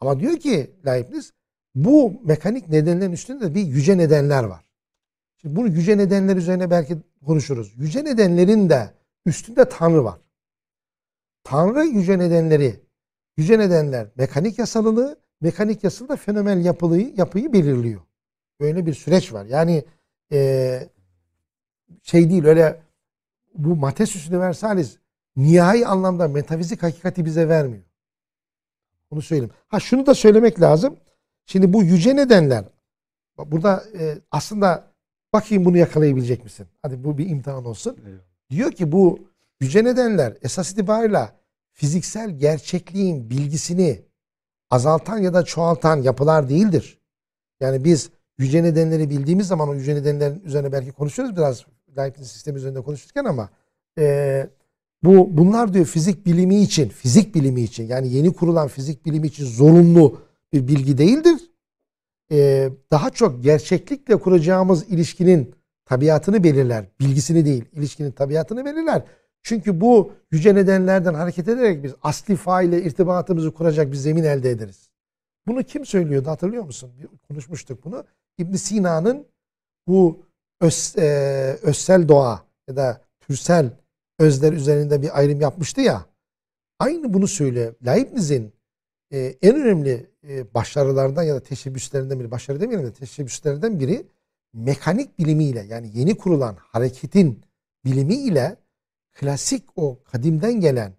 Ama diyor ki Leibniz bu mekanik nedenlerin üstünde de bir yüce nedenler var. Şimdi bunu yüce nedenler üzerine belki konuşuruz. Yüce nedenlerin de üstünde Tanrı var. Tanrı yüce nedenleri, yüce nedenler mekanik yasalılığı, mekanik yasalı da fenomen yapılıyı, yapıyı belirliyor. Böyle bir süreç var. Yani e, şey değil öyle bu Mathesis Universalis nihai anlamda metafizik hakikati bize vermiyor. Bunu söyleyeyim. Ha şunu da söylemek lazım. Şimdi bu yüce nedenler burada e, aslında bakayım bunu yakalayabilecek misin? Hadi bu bir imtihan olsun. Evet. Diyor ki bu yüce nedenler esas itibariyle fiziksel gerçekliğin bilgisini azaltan ya da çoğaltan yapılar değildir. Yani biz yüce nedenleri bildiğimiz zaman o yüce nedenlerin üzerine belki konuşuruz biraz Leibniz sistemi üzerinde konuşurken ama e, bu bunlar diyor fizik bilimi için, fizik bilimi için yani yeni kurulan fizik bilimi için zorunlu bir bilgi değildir. E, daha çok gerçeklikle kuracağımız ilişkinin tabiatını belirler. Bilgisini değil, ilişkinin tabiatını belirler. Çünkü bu yüce nedenlerden hareket ederek biz asli faile irtibatımızı kuracak bir zemin elde ederiz. Bunu kim söylüyordu hatırlıyor musun? Konuşmuştuk bunu. İbn Sina'nın bu öz, e, özsel doğa ya da türsel özler üzerinde bir ayrım yapmıştı ya. Aynı bunu söyle. Leibniz'in e, en önemli e, başarılardan ya da teşebbüslerinden biri, başarı demeyelim de teşebbüslerinden biri mekanik bilimiyle yani yeni kurulan hareketin bilimiyle klasik o kadimden gelen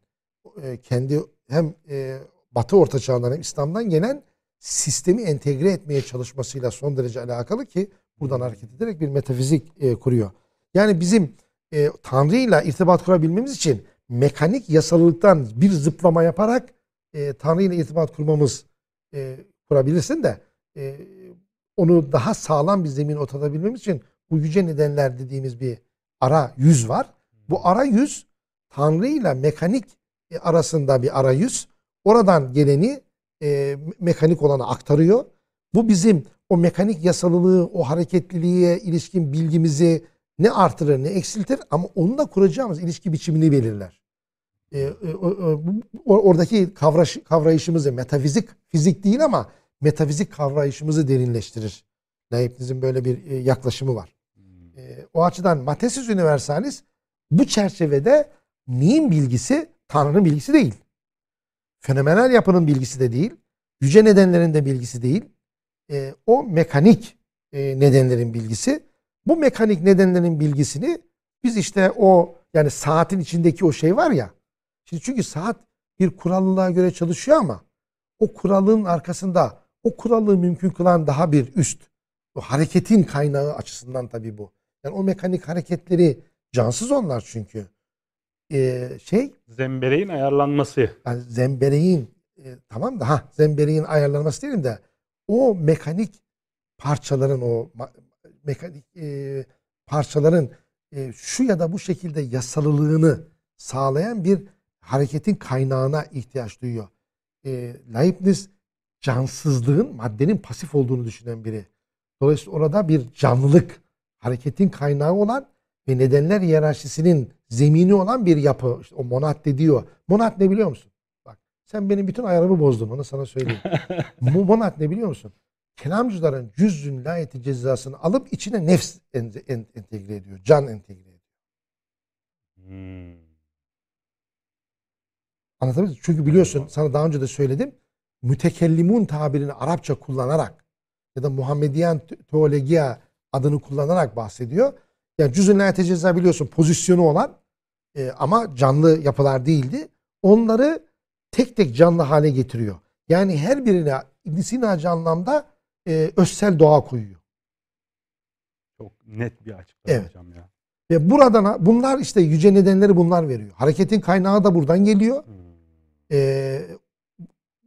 e, kendi hem e, Batı Orta Çağ'dan hem İslam'dan gelen sistemi entegre etmeye çalışmasıyla son derece alakalı ki buradan hareket ederek bir metafizik e, kuruyor. Yani bizim e, Tanrı ile irtibat kurabilmemiz için mekanik yasalılıktan bir zıplama yaparak e, Tanrı ile irtibat kurmamız e, kurabilirsin de e, onu daha sağlam bir zemin oturtabilmemiz için bu yüce nedenler dediğimiz bir ara yüz var. Bu ara yüz Tanrı ile mekanik e, arasında bir ara yüz. Oradan geleni e, mekanik olana aktarıyor. Bu bizim o mekanik yasalılığı, o hareketliliğe ilişkin bilgimizi ne artırır ne eksiltir ama onunla kuracağımız ilişki biçimini belirler. E, e, o, oradaki kavraş, kavrayışımızı metafizik, fizik değil ama metafizik kavrayışımızı derinleştirir. Leibniz'in böyle bir e, yaklaşımı var. E, o açıdan Mathesis Universalis bu çerçevede neyin bilgisi? Tanrı'nın bilgisi değil. Fenomenal yapının bilgisi de değil. Yüce nedenlerin de bilgisi değil. E, o mekanik e, nedenlerin bilgisi. Bu mekanik nedenlerin bilgisini biz işte o yani saatin içindeki o şey var ya. Şimdi çünkü saat bir kurallılığa göre çalışıyor ama o kuralın arkasında o kurallığı mümkün kılan daha bir üst. O hareketin kaynağı açısından tabii bu. Yani o mekanik hareketleri cansız onlar çünkü. e, şey Zembereğin ayarlanması. yani zembereğin e, tamam da ha zembereğin ayarlanması diyelim de o mekanik parçaların o mekanik e, parçaların e, şu ya da bu şekilde yasalılığını sağlayan bir hareketin kaynağına ihtiyaç duyuyor. E, Leibniz cansızlığın maddenin pasif olduğunu düşünen biri. Dolayısıyla orada bir canlılık, hareketin kaynağı olan ve nedenler hiyerarşisinin zemini olan bir yapı. İşte o monad dediği o. Monad ne biliyor musun? Bak sen benim bütün ayarımı bozdun onu sana söyleyeyim. Monad ne biliyor musun? Kelamcıların cüzzün layeti cezasını alıp içine nefs en- en- entegre ediyor. Can entegre ediyor. Hmm. Anlatabiliyor muyum? Çünkü biliyorsun sana daha önce de söyledim. Mütekellimun tabirini Arapça kullanarak ya da Muhammediyen te- teologiya adını kullanarak bahsediyor. Yani cüz-ü layeti ceza biliyorsun pozisyonu olan e, ama canlı yapılar değildi. Onları tek tek canlı hale getiriyor. Yani her birine İbn Sina'cı anlamda e, özsel doğa koyuyor. Çok net bir açıklama Evet. hocam ya. Ve buradan bunlar işte yüce nedenleri bunlar veriyor. Hareketin kaynağı da buradan geliyor. Hmm. e,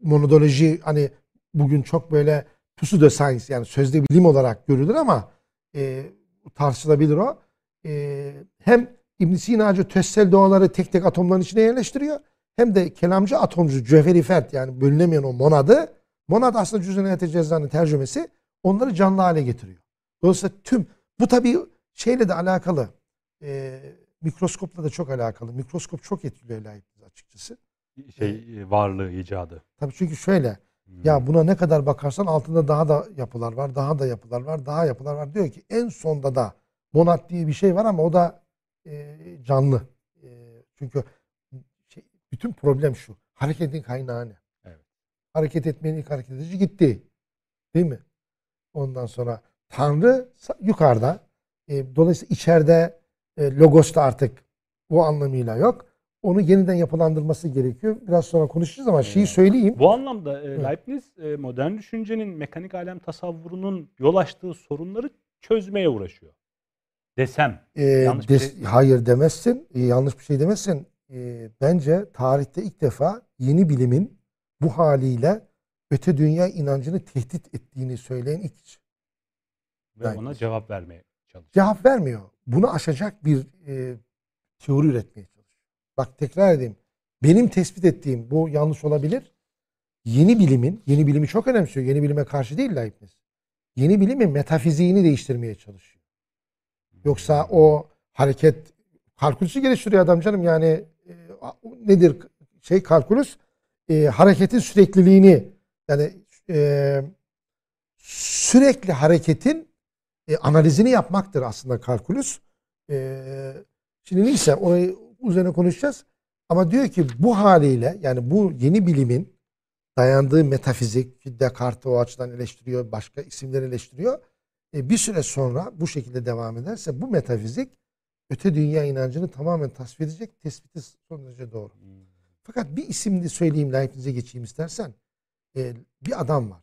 monodoloji hani bugün çok böyle pseudo science yani sözde bilim olarak görülür ama e, tartışılabilir o. E, hem İbn Sina'cı tessel doğaları tek tek atomların içine yerleştiriyor. Hem de kelamcı atomcu cevheri fert yani bölünemeyen o monadı. Monad aslında cüzdaniyet cezanın tercümesi onları canlı hale getiriyor. Dolayısıyla tüm bu tabii şeyle de alakalı. E, mikroskopla da çok alakalı. Mikroskop çok etkiliyor Leibniz açıkçası. Şey e, varlığı icadı. Tabii çünkü şöyle Hmm. ya buna ne kadar bakarsan altında daha da yapılar var, daha da yapılar var, daha yapılar var. Diyor ki en sonda da monad diye bir şey var ama o da e, canlı. E, çünkü şey, bütün problem şu. Hareketin kaynağı ne? Evet. Hareket etmeyen ilk hareket edici gitti. Değil mi? Ondan sonra Tanrı yukarıda. E, dolayısıyla içeride e, logos da artık bu anlamıyla yok. Onu yeniden yapılandırması gerekiyor. Biraz sonra konuşacağız ama şeyi söyleyeyim. Bu anlamda e. Leibniz e, modern düşüncenin mekanik alem tasavvurunun yol açtığı sorunları çözmeye uğraşıyor. Desem. Ee, Yanlış bir des- şey- Hayır demezsin. e, yanlış bir şey demezsin. Ee, bence tarihte ilk defa yeni bilimin bu haliyle öte dünya inancını tehdit ettiğini söyleyen ilk kişi. Ve Leibniz. ona cevap vermeye çalışıyor. Cevap vermiyor. Bunu aşacak bir e, teori üretmeye çalışıyor. Bak tekrar edeyim. Benim tespit ettiğim bu yanlış olabilir. Yeni bilimin, yeni bilimi çok önemsiyor. Yeni bilime karşı değil Leibniz. Yeni bilimin metafiziğini değiştirmeye çalışıyor. Yoksa o hareket kalkülüsü geliştiriyor adam canım yani e, nedir şey kalkülüs E, hareketin sürekliliğini yani e, sürekli hareketin e, analizini yapmaktır aslında kalkülüs. E, şimdi neyse orayı üzerine konuşacağız. Ama diyor ki bu haliyle yani bu yeni bilimin dayandığı metafizik, Descartes'i o açıdan eleştiriyor, başka isimleri eleştiriyor. E, bir süre sonra bu şekilde devam ederse bu metafizik öte dünya inancını tamamen tasvir edecek. Tespiti son derece doğru. Hmm. Fakat bir isim de söyleyeyim Leibniz'e geçeyim istersen. E, bir adam var.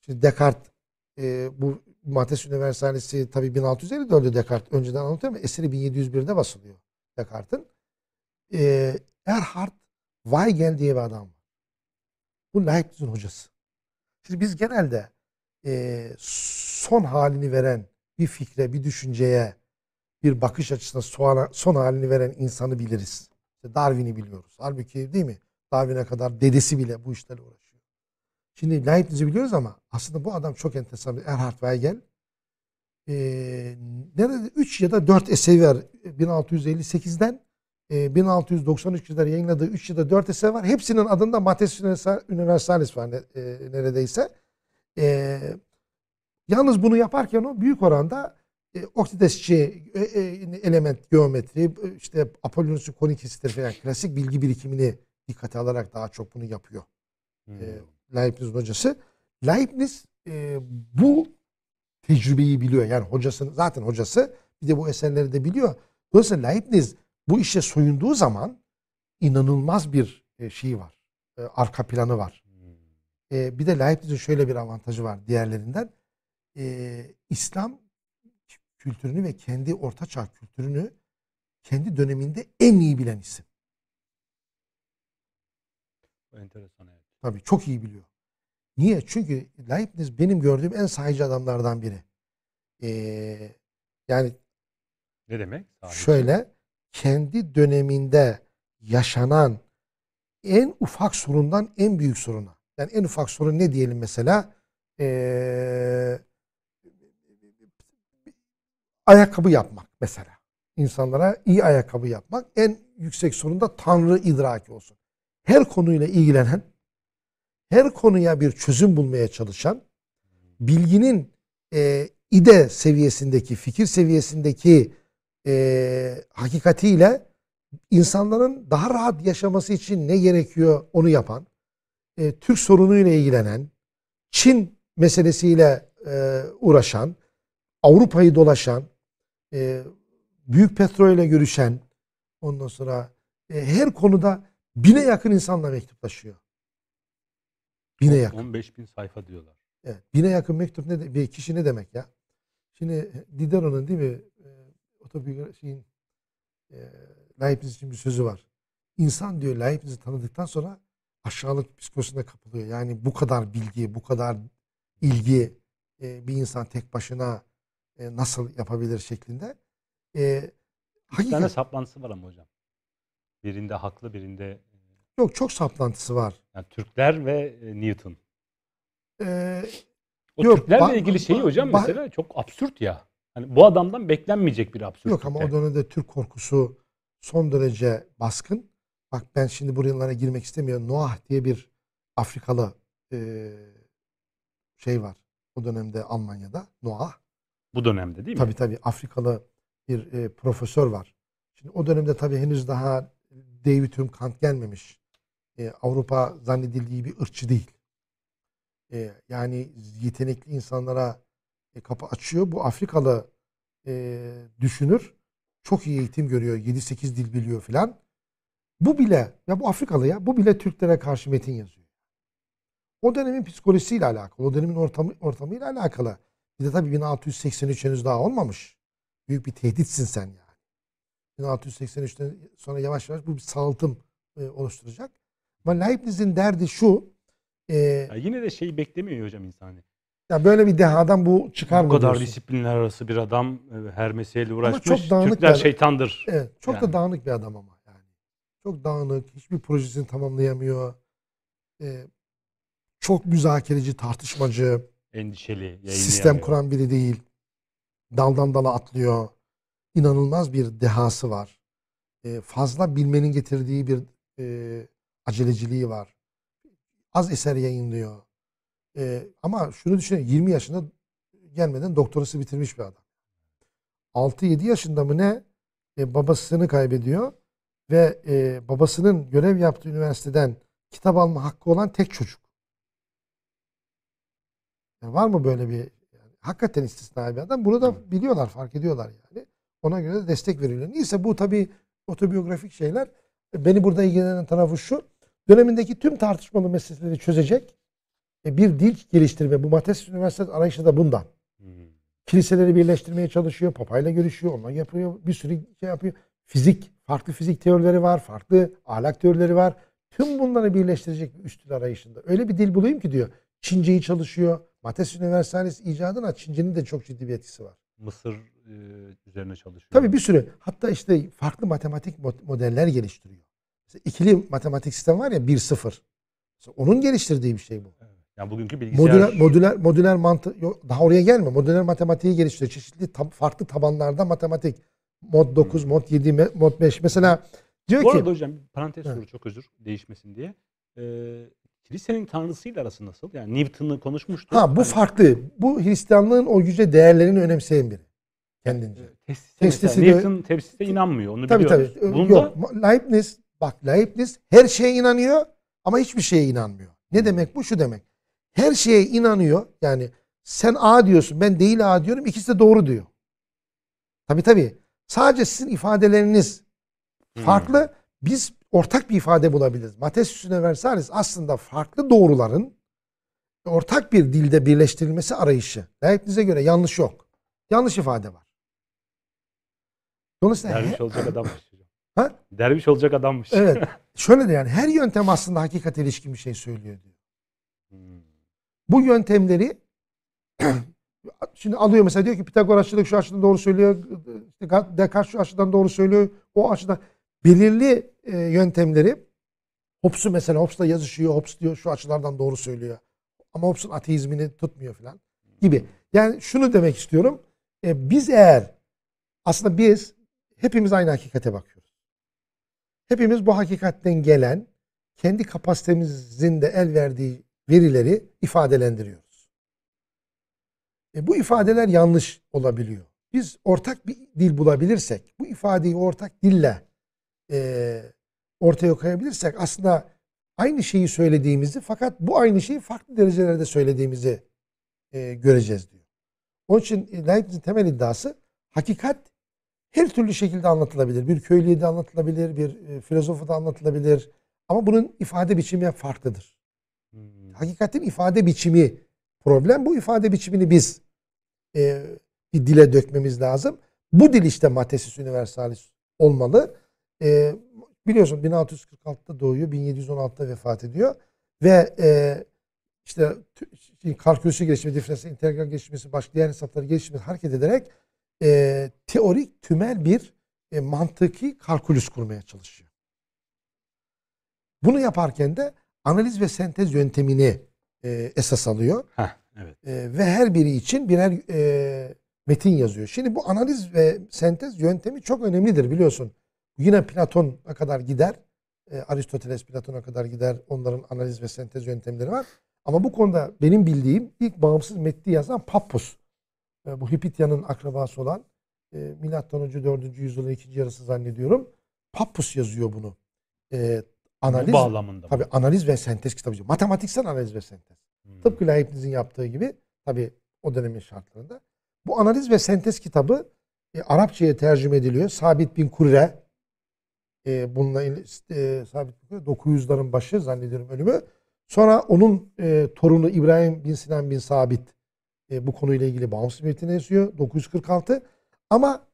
Şimdi Descartes e, bu Mates Universalisi tabii 1650'de öldü Descartes. Önceden anlatıyorum ama eseri 1701'de basılıyor Descartes'in. E, Erhard Weigel diye bir adam var. Bu Leibniz'in hocası. Şimdi biz genelde e, son halini veren bir fikre, bir düşünceye, bir bakış açısına son, halini veren insanı biliriz. İşte Darwin'i biliyoruz. Halbuki değil mi? Darwin'e kadar dedesi bile bu işlerle uğraşıyor. Şimdi Leibniz'i biliyoruz ama aslında bu adam çok enteresan. Erhard Weigel. Ee, nerede 3 ya da 4 eseri var 1658'den e, 1693 kadar yayınladığı 3 ya da 4 eser var. Hepsinin adında Mates Universalis var ne- e, neredeyse. E, yalnız bunu yaparken o büyük oranda e, oktitesçi e, e, element geometri e, işte Apollonus konikisidir falan klasik bilgi birikimini dikkate alarak daha çok bunu yapıyor. Hmm. E, Leibniz hocası. Leibniz e, bu tecrübeyi biliyor. Yani hocasının zaten hocası bir de bu eserleri de biliyor. Dolayısıyla Leibniz bu işe soyunduğu zaman inanılmaz bir e, şey var. E, arka planı var. Hmm. E, bir de Leibniz'in şöyle bir avantajı var diğerlerinden. E, İslam kültürünü ve kendi ortaçağ kültürünü kendi döneminde en iyi bilen isim. Enteresan evet. Tabii çok iyi biliyor. Niye? Çünkü Leibniz benim gördüğüm en sahici adamlardan biri. Ee, yani Ne demek? Sadece. şöyle kendi döneminde yaşanan en ufak sorundan en büyük soruna. Yani en ufak sorun ne diyelim mesela? Ee, ayakkabı yapmak mesela. İnsanlara iyi ayakkabı yapmak en yüksek sorun da Tanrı idraki olsun. Her konuyla ilgilenen, her konuya bir çözüm bulmaya çalışan, bilginin e, ide seviyesindeki, fikir seviyesindeki e, hakikatiyle insanların daha rahat yaşaması için ne gerekiyor onu yapan, e, Türk sorunuyla ilgilenen, Çin meselesiyle e, uğraşan, Avrupa'yı dolaşan, e, büyük petrolle görüşen, ondan sonra e, her konuda bine yakın insanla mektuplaşıyor. Bine yakın. 15 bin sayfa diyorlar. Evet. Bine yakın mektup ne de, bir kişi ne demek ya? Şimdi Diderot'un değil mi e, otobiyografiğin e, Leibniz için bir sözü var. İnsan diyor Leibniz'i tanıdıktan sonra aşağılık psikolojisine kapılıyor. Yani bu kadar bilgi, bu kadar ilgi e, bir insan tek başına e, nasıl yapabilir şeklinde. E, Bir tane saplantısı var ama hocam. Birinde haklı, birinde yok çok saplantısı var. yani Türkler ve e, Newton. E, O Yok, Türklerle ilgili şeyi hocam mesela çok absürt ya. Hani bu adamdan beklenmeyecek bir absürt. Yok ama o dönemde Türk korkusu son derece baskın. Bak ben şimdi buralara girmek istemiyorum. Noah diye bir Afrikalı e, şey var. O dönemde Almanya'da. Noah. Bu dönemde değil mi? Tabii tabii Afrikalı bir e, profesör var. Şimdi o dönemde tabii henüz daha David Hume Kant gelmemiş. E, Avrupa zannedildiği bir ırkçı değil. E, yani yetenekli insanlara e, kapı açıyor. Bu Afrikalı e, düşünür. Çok iyi eğitim görüyor. 7-8 dil biliyor filan. Bu bile ya bu Afrikalı ya bu bile Türklere karşı metin yazıyor. O dönemin psikolojisiyle alakalı. O dönemin ortamı, ortamıyla alakalı. Bir de tabii 1683 henüz daha olmamış. Büyük bir tehditsin sen yani. 1683'ten sonra yavaş yavaş bu bir sağaltım e, oluşturacak. Ama Leibniz'in derdi şu. E, Ya yine de şeyi beklemiyor hocam insan. Ya böyle bir dehadan bu çıkar Bu mı kadar diyorsun? disiplinler arası bir adam e, her meseleyle uğraşmış. çok dağınık Türkler bir- şeytandır. Evet, çok Yani. da dağınık bir adam ama yani. Çok dağınık, hiçbir projesini tamamlayamıyor. E, çok müzakereci, tartışmacı. Endişeli, sistem kuran biri değil. Daldan dala atlıyor. İnanılmaz bir dehası var. Ee, fazla bilmenin getirdiği bir e, aceleciliği var. Az eser yayınlıyor. Ee, ama şunu düşünün 20 yaşında gelmeden doktorası bitirmiş bir adam. 6-7 yaşında mı ne e, babasını kaybediyor ve e, babasının görev yaptığı üniversiteden kitap alma hakkı olan tek çocuk. Yani var mı böyle bir yani hakikaten istisnai bir adam? Bunu da biliyorlar, fark ediyorlar yani. Ona göre de destek veriliyor. Neyse bu tabii otobiyografik şeyler. Beni burada ilgilenen tarafı şu. Dönemindeki tüm tartışmalı meseleleri çözecek e, bir dil geliştirme. Bu Mates Üniversitesi arayışı da bundan. Kiliseleri birleştirmeye çalışıyor. Papayla görüşüyor. Onunla yapıyor. Bir sürü şey yapıyor. Fizik, farklı fizik teorileri var. Farklı ahlak teorileri var. Tüm bunları birleştirecek bir üst dil arayışında. Öyle bir dil bulayım ki diyor. Çinceyi çalışıyor. Mates Universalis icadına Çincenin de çok ciddi bir etkisi var. Mısır e, üzerine çalışıyor. Tabii bir sürü. Hatta işte farklı matematik mo- modeller geliştiriyor. Mesela ikili matematik sistem var ya 1-0. Mesela onun geliştirdiği bir şey bu. Evet. Yani bugünkü bilgisayar Modüler, modüler, modüler mantı yok, daha oraya gelme. Modüler matematiği geliştiriyor. Çeşitli tab- farklı tabanlarda matematik. Mod 9, mod 7, me- mod 5. Mesela diyor Bu ki arada hocam parantez soru çok özür değişmesin diye. Ee, kilisenin tanrısıyla arası nasıl? Yani Newton'u konuşmuştuk. ha bu Hani, farklı. Bu Hristiyanlığın o yüce değerlerini önemseyen biri. Kendince. e, Testise, Testisi mesela de- Newton testise inanmıyor. Onu Tabii biliyoruz. tabii. Bunda Yok. Leibniz bak Leibniz her şeye inanıyor ama hiçbir şeye inanmıyor. Ne demek bu? Şu demek. Her şeye inanıyor. Yani sen A diyorsun ben değil A diyorum. İkisi de doğru diyor. Tabii tabii. Sadece sizin ifadeleriniz Hmm. Biz ortak bir ifade bulabiliriz. Matthias Universalis aslında farklı doğruların ortak bir dilde birleştirilmesi arayışı. Leibniz'e göre yanlış yok. Yanlış ifade var. Dolayısıyla derviş olacak adammış. Ha? Derviş olacak adammış. Evet. şöyle de yani her yöntem aslında hakikate ilişkin bir şey söylüyor diyor. Hmm. Bu yöntemleri şimdi alıyor mesela diyor ki Pitagorasçılık şu açıdan doğru söylüyor. Descartes şu açıdan doğru söylüyor. O açıdan belirli e, yöntemleri Hobbes'u mesela Hobbes'la yazışıyor. Hobbes diyor şu açılardan doğru söylüyor. Ama Hobbes'un ateizmini tutmuyor falan gibi. Yani şunu demek istiyorum. E, biz eğer aslında biz hepimiz aynı hakikate bakıyoruz. Hepimiz bu hakikatten gelen kendi kapasitemizin de el verdiği verileri ifadelendiriyoruz. E, bu ifadeler yanlış olabiliyor. Biz ortak bir dil bulabilirsek, bu ifadeyi ortak dille e, ortaya koyabilirsek aslında aynı şeyi söylediğimizi fakat bu aynı şeyi farklı derecelerde söylediğimizi e, göreceğiz diyor. Onun için Leibniz'in temel iddiası hakikat her türlü şekilde anlatılabilir. Bir köylüye de anlatılabilir, bir e, filozofa da anlatılabilir. Ama bunun ifade biçimi farklıdır. Hmm. Hakikatin ifade biçimi problem. Bu ifade biçimini biz e, bir dile dökmemiz lazım. Bu dil işte Matesis Universalis olmalı. E, biliyorsun 1646'da doğuyor, 1716'da vefat ediyor. Ve e, işte kalkülüsü gelişimi, diferansiyel integral gelişmesi, başka diğer hesapları gelişmesi hareket ederek e, teorik tümel bir e, mantıki kalkülüs kurmaya çalışıyor. Bunu yaparken de analiz ve sentez yöntemini e, esas alıyor. Heh, evet. E, ve her biri için birer e, metin yazıyor. Şimdi bu analiz ve sentez yöntemi çok önemlidir biliyorsun. Yine Platon'a kadar gider. E, Aristoteles Platon'a kadar gider. Onların analiz ve sentez yöntemleri var. Ama bu konuda benim bildiğim ilk bağımsız metni yazan Pappus. E, bu Hipitya'nın akrabası olan e, milattan önce 4. yüzyılın ikinci yarısı zannediyorum. Pappus yazıyor bunu. E, analiz Bu bağlamında. tabii analiz ve sentez kitabı. Matematiksel analiz ve sentez. Hmm. Tıpkı Leibniz'in yaptığı gibi tabii o dönemin şartlarında. Bu analiz ve sentez kitabı e, Arapçaya tercüme ediliyor. Sabit bin Kurre e, bununla e, Sabit bin Kurre 900'ların başı zannediyorum ölümü. Sonra onun e, torunu İbrahim bin Sinan bin Sabit e, bu konuyla ilgili bağımsız metni yazıyor. 946. Ama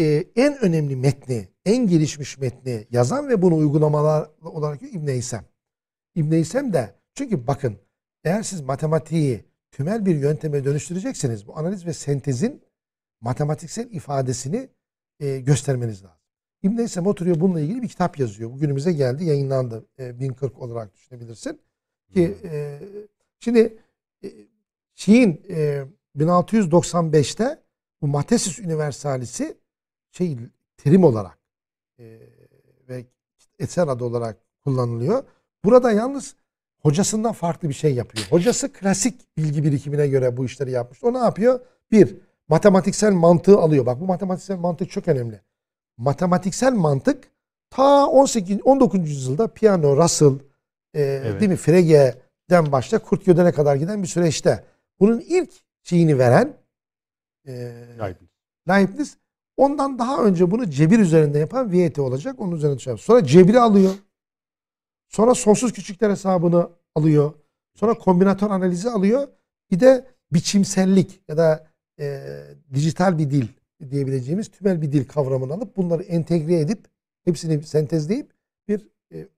e, en önemli metni, en gelişmiş metni yazan ve bunu uygulamalar olarak İbn Eysem. İbn Eysem de çünkü bakın eğer siz matematiği tümel bir yönteme dönüştürecekseniz bu analiz ve sentezin matematiksel ifadesini e, göstermeniz lazım. İbn Eysem oturuyor bununla ilgili bir kitap yazıyor. Bugünümüze geldi, yayınlandı. E, 1040 olarak düşünebilirsin. Ki e, şimdi e, şeyin e, 1695'te bu Matesis Universalisi şey terim olarak e, ve eser adı olarak kullanılıyor. Burada yalnız hocasından farklı bir şey yapıyor. Hocası klasik bilgi birikimine göre bu işleri yapmış. O ne yapıyor? Bir, matematiksel mantığı alıyor. Bak bu matematiksel mantık çok önemli. Matematiksel mantık ta 18 19. yüzyılda Piano, Russell, e, Evet. değil mi? Frege'den başla Kurt Gödel'e kadar giden bir süreçte. Bunun ilk şeyini veren e, Leibniz. Leibniz ondan daha önce bunu cebir üzerinde yapan Viete olacak. Onun üzerine düşer. Sonra cebri alıyor. Sonra sonsuz küçükler hesabını alıyor. Sonra kombinatör analizi alıyor. Bir de biçimsellik ya da e, dijital bir dil diyebileceğimiz tümel bir dil kavramını alıp bunları entegre edip hepsini sentezleyip bir e,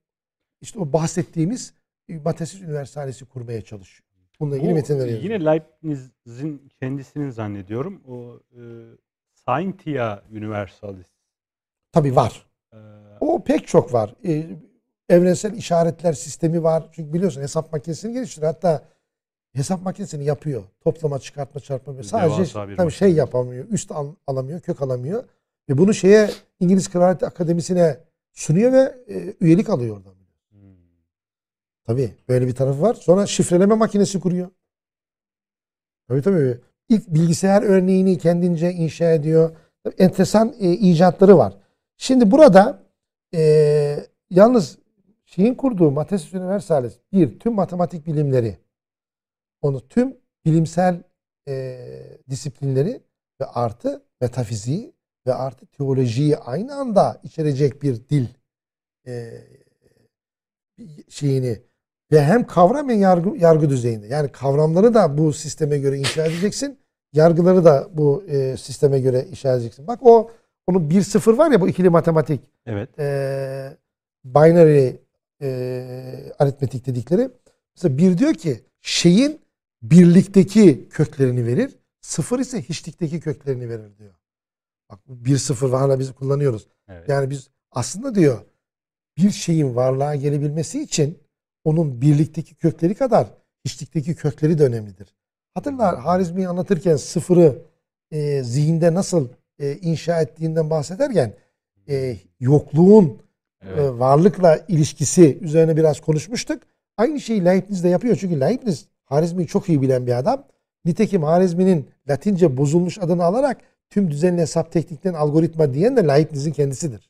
işte o bahsettiğimiz Matesis Üniversalesi kurmaya çalışıyor. Bununla ilgili metinler yazıyor. yine Leibniz'in kendisinin zannediyorum. O e, Scientia Universalis. Tabii var. E, O pek çok var. Ee, evrensel işaretler sistemi var. Çünkü biliyorsun hesap makinesini geliştiriyor. Hatta hesap makinesini yapıyor. Toplama, çıkartma, çarpma. ve Sadece Devasa bir tabii şey yapamıyor. Üst al- alamıyor, kök alamıyor. Ve bunu şeye İngiliz Kraliyet Akademisi'ne sunuyor ve e, üyelik alıyor oradan. hmm. Tabii böyle bir tarafı var. Sonra şifreleme makinesi kuruyor. Tabii tabii. İlk bilgisayar örneğini kendince inşa ediyor. Tabii Enteresan e, icatları var. Şimdi burada e, yalnız şeyin kurduğu Matesis Universalis bir tüm matematik bilimleri onu tüm bilimsel e, disiplinleri ve artı metafiziği ve artı teolojiyi aynı anda içerecek bir dil e, şeyini ve hem kavram hem yargı, yargı düzeyinde. Yani kavramları da bu sisteme göre inşa edeceksin. Yargıları da bu e, sisteme göre inşa edeceksin. Bak o onun 1-0 var ya bu ikili matematik. Evet. E, binary e, aritmetik dedikleri. Mesela bir diyor ki şeyin birlikteki köklerini verir. Sıfır ise hiçlikteki köklerini verir diyor. Bak bu bir sıfır var hala biz kullanıyoruz. Evet. Yani biz aslında diyor bir şeyin varlığa gelebilmesi için onun birlikteki kökleri kadar hiçlikteki kökleri de önemlidir. Hatırlar Harizmi'yi anlatırken sıfırı e, zihinde nasıl e, inşa ettiğinden bahsederken e, yokluğun Evet. e, varlıkla ilişkisi üzerine biraz konuşmuştuk. Aynı şeyi Leibniz de yapıyor. Çünkü Leibniz Harizmi'yi çok iyi bilen bir adam. Nitekim Harizmi'nin Latince bozulmuş adını alarak tüm düzenli hesap tekniklerin algoritma diyen de Leibniz'in kendisidir.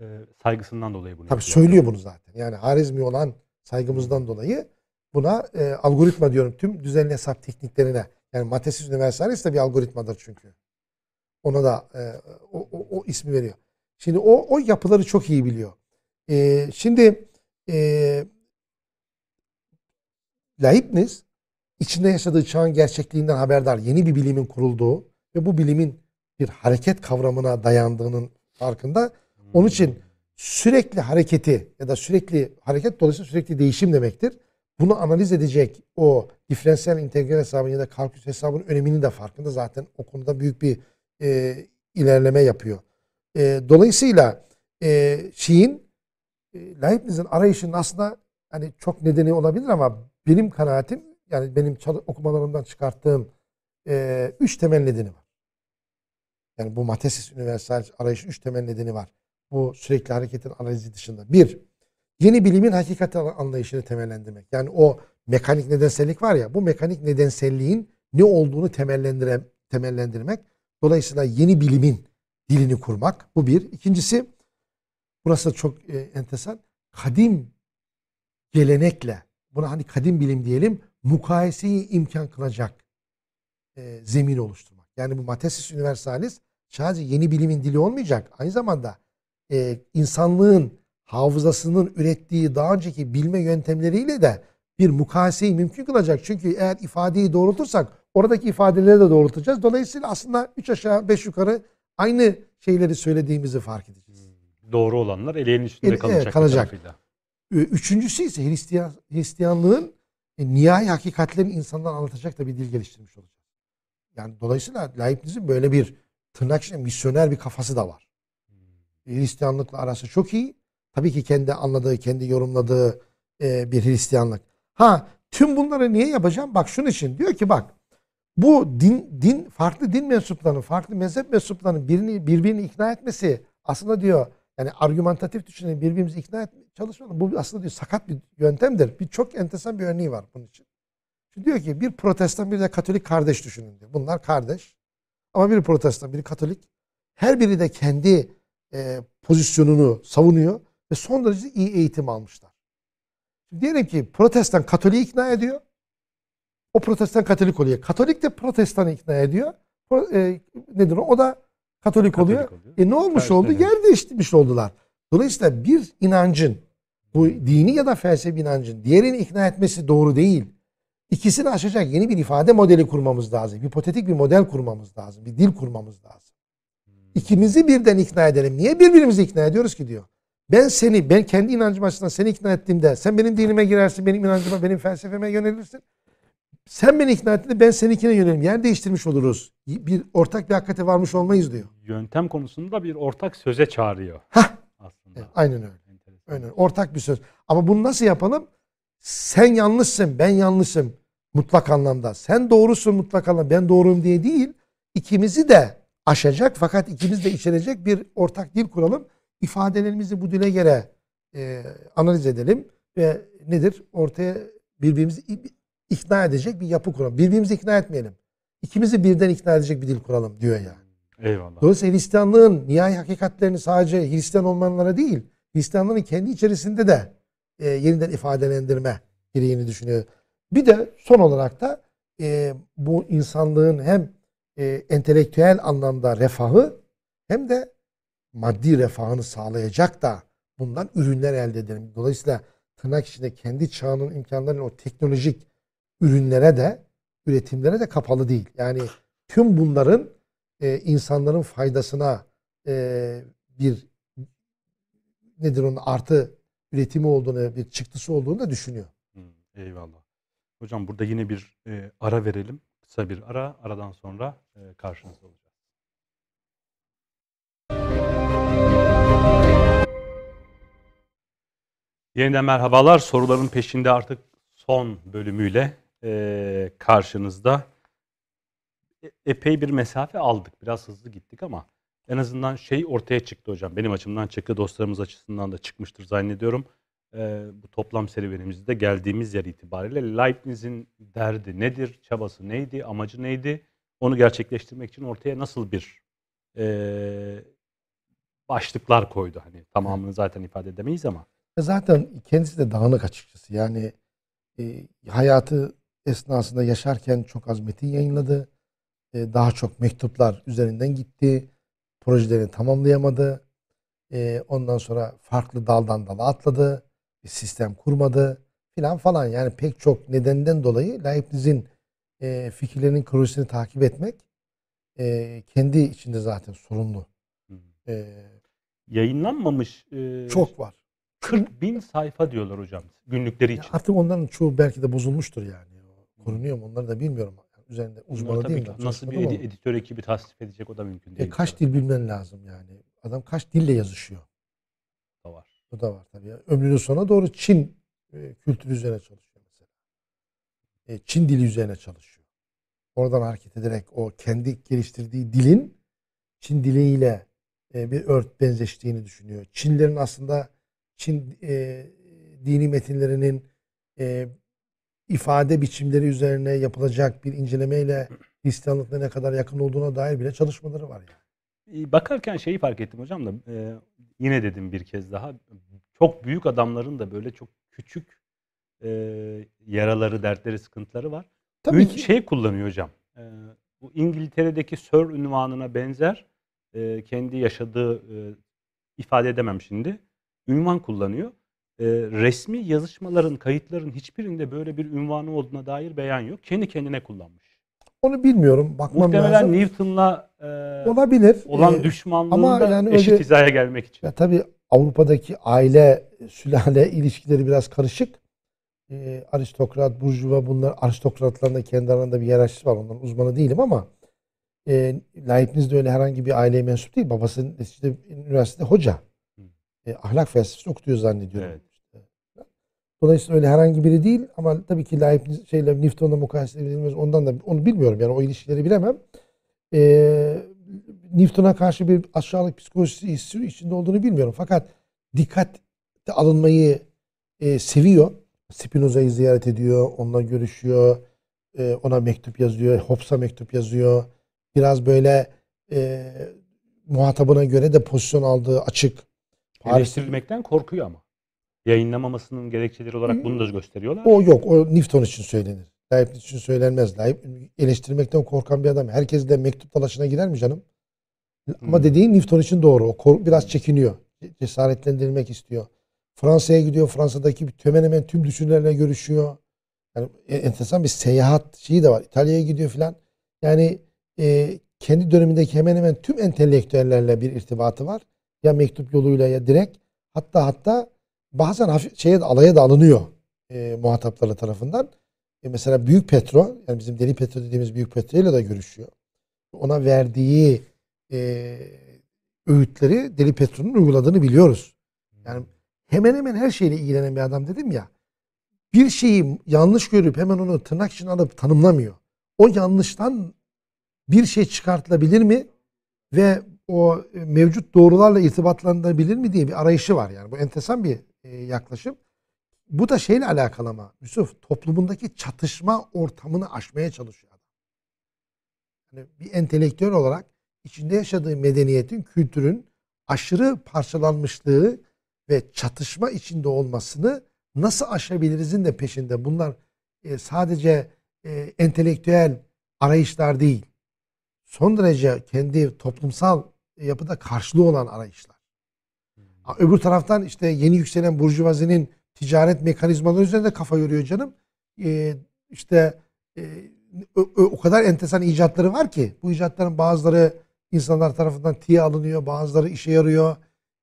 Ee, saygısından dolayı bunu Tabii yapıyor. söylüyor bunu zaten. Yani Harizmi olan saygımızdan dolayı buna e, algoritma diyorum. Tüm düzenli hesap tekniklerine. Yani Mathesis Universalis de bir algoritmadır çünkü. Ona da e, o, o, o ismi veriyor. Şimdi o, o yapıları çok iyi biliyor. E, şimdi e, Leibniz içinde yaşadığı çağın gerçekliğinden haberdar. Yeni bir bilimin kurulduğu ve bu bilimin bir hareket kavramına dayandığının farkında. Onun için sürekli hareketi ya da sürekli hareket dolayısıyla sürekli değişim demektir. Bunu analiz edecek o diferansiyel integral hesabının ya da kalkülüs hesabının öneminin de farkında zaten o konuda büyük bir e, ilerleme yapıyor. E, dolayısıyla e, şeyin e, Leibniz'in arayışının aslında hani çok nedeni olabilir ama benim kanaatim yani benim okumalarımdan çıkarttığım e, üç temel nedeni var. Yani bu Mathesis Universalis arayışın üç temel nedeni var. Bu sürekli hareketin analizi dışında. Bir, yeni bilimin hakikat anlayışını temellendirmek. Yani o mekanik nedensellik var ya, bu mekanik nedenselliğin ne olduğunu temellendire, temellendirmek. Dolayısıyla yeni bilimin dilini kurmak. Bu bir. İkincisi, burası çok e, enteresan. Kadim gelenekle, buna hani kadim bilim diyelim, mukayeseyi imkan kılacak e, zemin oluşturmak. Yani bu Mathesis Universalis sadece yeni bilimin dili olmayacak. Aynı zamanda e, insanlığın hafızasının ürettiği daha önceki bilme yöntemleriyle de bir mukayeseyi mümkün kılacak. Çünkü eğer ifadeyi doğrultursak oradaki ifadeleri de doğrultacağız. Dolayısıyla aslında üç aşağı beş yukarı aynı şeyleri söylediğimizi fark edeceğiz. Doğru olanlar eleğin üstünde Evet, kalacak. bir kalacak. Üçüncüsü ise Hristiyan, Hristiyanlığın e, nihai hakikatlerini insanlara anlatacak da bir dil geliştirmiş olacak. Yani dolayısıyla Leibniz'in böyle bir tırnak içinde misyoner bir kafası da var. Hristiyanlıkla arası çok iyi. Tabii ki kendi anladığı, kendi yorumladığı e, bir Hristiyanlık. Ha tüm bunları niye yapacağım? Bak şunun için. Diyor ki bak bu din din farklı din mensuplarının, farklı mezhep mensuplarının birini birbirini ikna etmesi aslında diyor yani argümantatif düşünün birbirimizi ikna etmeye çalışmayalım. Bu aslında diyor sakat bir yöntemdir. Bir çok enteresan bir örneği var bunun için. Şimdi diyor ki bir protestan bir de katolik kardeş düşünün diyor. Bunlar kardeş. Ama biri protestan, biri katolik. Her biri de kendi e, pozisyonunu savunuyor ve son derece iyi eğitim almışlar. Şimdi diyelim ki protestan katoliği ikna ediyor. O protestan katolik oluyor. Katolik de protestanı ikna ediyor. Pro- e, nedir o? O da katolik, oluyor. Katolik oluyor. E ne olmuş Tersine oldu? Yer değiştirmiş oldular. Dolayısıyla bir inancın, bu dini ya da felsefi inancın diğerini ikna etmesi doğru değil. İkisini aşacak yeni bir ifade modeli kurmamız lazım. Hipotetik bir model kurmamız lazım. Bir dil kurmamız lazım. İkimizi birden ikna edelim. Niye birbirimizi ikna ediyoruz ki diyor. Ben seni, ben kendi inancım açısından seni ikna ettiğimde sen benim dinime girersin, benim inancıma, benim felsefeme yönelirsin. Sen beni ikna ettiğinde ben seninkine yönelirim. Yer değiştirmiş oluruz. Bir ortak bir hakikate varmış olmayız diyor. Yöntem konusunda bir ortak söze çağırıyor Hah, aslında. evet, aynen öyle. Aynen. Ortak bir söz. Ama bunu nasıl yapalım? Sen yanlışsın, ben yanlışım mutlak anlamda. Sen doğrusun mutlak anlamda, ben doğruyum diye değil. İkimizi de aşacak fakat ikimiz de içerecek bir ortak dil kuralım. İfadelerimizi bu dile göre e, analiz edelim ve nedir? Ortaya birbirimizi ikna edecek bir yapı kuralım. Birbirimizi ikna etmeyelim. İkimizi birden ikna edecek bir dil kuralım diyor yani. Eyvallah. Dolayısıyla Hristiyanlığın nihai hakikatlerini sadece Hristiyan olmayanlara değil, Hristiyanlığın kendi içerisinde de e, yeniden ifadelendirme gereğini düşünüyor. Bir de son olarak da e, bu insanlığın hem e, entelektüel anlamda refahı hem de maddi refahını sağlayacak da bundan ürünler elde edelim. Dolayısıyla tırnak içinde kendi çağının imkanlarıyla o teknolojik ürünlere de üretimlere de kapalı değil. Yani tüm bunların e, insanların faydasına e, bir nedir onun artı üretimi olduğunu, bir çıktısı olduğunu da düşünüyor. Hı, eyvallah. Hocam burada yine bir e, ara verelim. Kısa bir ara. Aradan sonra e, karşınızda olacağız. Yeniden merhabalar. Soruların peşinde artık son bölümüyle e, karşınızda. E- epey bir mesafe aldık. Biraz hızlı gittik ama en azından şey ortaya çıktı hocam. Benim açımdan çıktı. Dostlarımız açısından da çıkmıştır zannediyorum. E, bu toplam serüvenimizde geldiğimiz yer itibariyle Leibniz'in derdi nedir, çabası neydi, amacı neydi? Onu gerçekleştirmek için ortaya nasıl bir e, başlıklar koydu? Hani tamamını zaten ifade edemeyiz ama. Zaten kendisi de dağınık açıkçası. Yani e, hayatı esnasında yaşarken çok az metin yayınladı. E, daha çok mektuplar üzerinden gitti. Projelerini tamamlayamadı. E, ondan sonra farklı daldan dala atladı. Bir sistem kurmadı filan falan. Yani pek çok nedenden dolayı Leibniz'in e, fikirlerinin kronolojisini takip etmek e, kendi içinde zaten sorunlu. Hı. E, Yayınlanmamış e, çok var. 40 bin sayfa diyorlar hocam günlükleri Ya için. artık onların çoğu belki de bozulmuştur yani. Korunuyor mu onları da bilmiyorum. Yani üzerinde uzmanı tabii değilim. ki nasıl bir ama. editör ekibi tasnif edecek o da mümkün E, değil. kaç dil bilmen lazım yani. Adam kaç dille yazışıyor. da var. O da var tabii. ya. Ömrünün sonuna doğru Çin e, kültürü üzerine çalışıyor mesela. E, Çin dili üzerine çalışıyor. Oradan hareket ederek o kendi geliştirdiği dilin Çin diliyle e, bir ört benzeştiğini düşünüyor. Çinlerin aslında Çin e, dini metinlerinin e, ifade biçimleri üzerine yapılacak bir incelemeyle Hristiyanlıkla ne kadar yakın olduğuna dair bile çalışmaları var yani. E, Bakarken şeyi fark ettim hocam da e, yine dedim bir kez daha çok büyük adamların da böyle çok küçük e, yaraları, dertleri, sıkıntıları var. Tabii Ün- ki şey kullanıyor hocam. e, bu İngiltere'deki Sir ünvanına benzer e, kendi yaşadığı e, ifade edemem şimdi. Ünvan kullanıyor. E, resmi yazışmaların, kayıtların hiçbirinde böyle bir ünvanı olduğuna dair beyan yok. Kendi kendine kullanmış. onu bilmiyorum. Bakmam Muhtemelen lazım. Newton'la e, Olabilir. olan Ee, düşmanlığında ama yani eşit öyle- hizaya gelmek için. Ya tabii Avrupa'daki aile, sülale ilişkileri biraz karışık. Ee, aristokrat, burjuva bunlar aristokratların da kendi aralarında bir hiyerarşisi var. Onların uzmanı değilim ama e, Leibniz de öyle herhangi bir aileye mensup değil. Babası işte üniversitede hoca. E, ahlak felsefesi okutuyor zannediyorum. Evet. Dolayısıyla öyle herhangi biri değil ama tabii ki Leibniz şeyle Newton'la mukayese edilmez. Ondan da onu bilmiyorum yani o ilişkileri bilemem. E, Newton'a karşı bir aşağılık psikolojisi içinde olduğunu bilmiyorum. Fakat dikkate alınmayı e, seviyor. Spinoza'yı ziyaret ediyor, onunla görüşüyor, e, ona mektup yazıyor, Hobbes'a mektup yazıyor. Biraz böyle e, muhatabına göre de pozisyon aldığı açık. Paris, Eleştirilmekten korkuyor ama. Yayınlamamasının gerekçeleri olarak bunu da gösteriyorlar. o yok, o Newton için söylenir. Leibniz için söylenmez. Leibniz eleştirmekten korkan bir adam. Herkes de mektup dalaşına girer mi canım? Ama Hmm. dediğin Newton için doğru. O biraz çekiniyor. Cesaretlendirmek istiyor. Fransa'ya gidiyor. Fransa'daki hemen hemen tüm düşünürlerle görüşüyor. Yani e- enteresan bir seyahat şeyi de var. İtalya'ya gidiyor filan. Yani e, kendi dönemindeki hemen hemen tüm entelektüellerle bir irtibatı var. Ya mektup yoluyla ya direkt. Hatta hatta bazen hafif şeye alaya da alınıyor e, muhatapları tarafından. E, mesela Büyük Petro, yani bizim Deli Petro dediğimiz Büyük Petro ile de görüşüyor. Ona verdiği e, öğütleri Deli Petro'nun uyguladığını biliyoruz. Yani hemen hemen her şeyle ilgilenen bir adam dedim ya. Bir şeyi yanlış görüp hemen onu tırnak içine alıp tanımlamıyor. O yanlıştan bir şey çıkartılabilir mi? Ve o mevcut doğrularla irtibatlanabilir mi diye bir arayışı var. Yani bu enteresan bir e, yaklaşım. Bu da şeyle alakalı ama Yusuf toplumundaki çatışma ortamını aşmaya çalışıyor adam. Yani bir entelektüel olarak içinde yaşadığı medeniyetin, kültürün aşırı parçalanmışlığı ve çatışma içinde olmasını nasıl aşabilirizin de peşinde. Bunlar e, sadece e, entelektüel arayışlar değil. Son derece kendi toplumsal yapıda karşılığı olan arayışlar. Öbür taraftan işte yeni yükselen burjuvazinin ticaret mekanizmaları üzerinde kafa yoruyor canım. Ee, işte e, o, o- kadar enteresan icatları var ki bu icatların bazıları insanlar tarafından tiye alınıyor, bazıları işe yarıyor.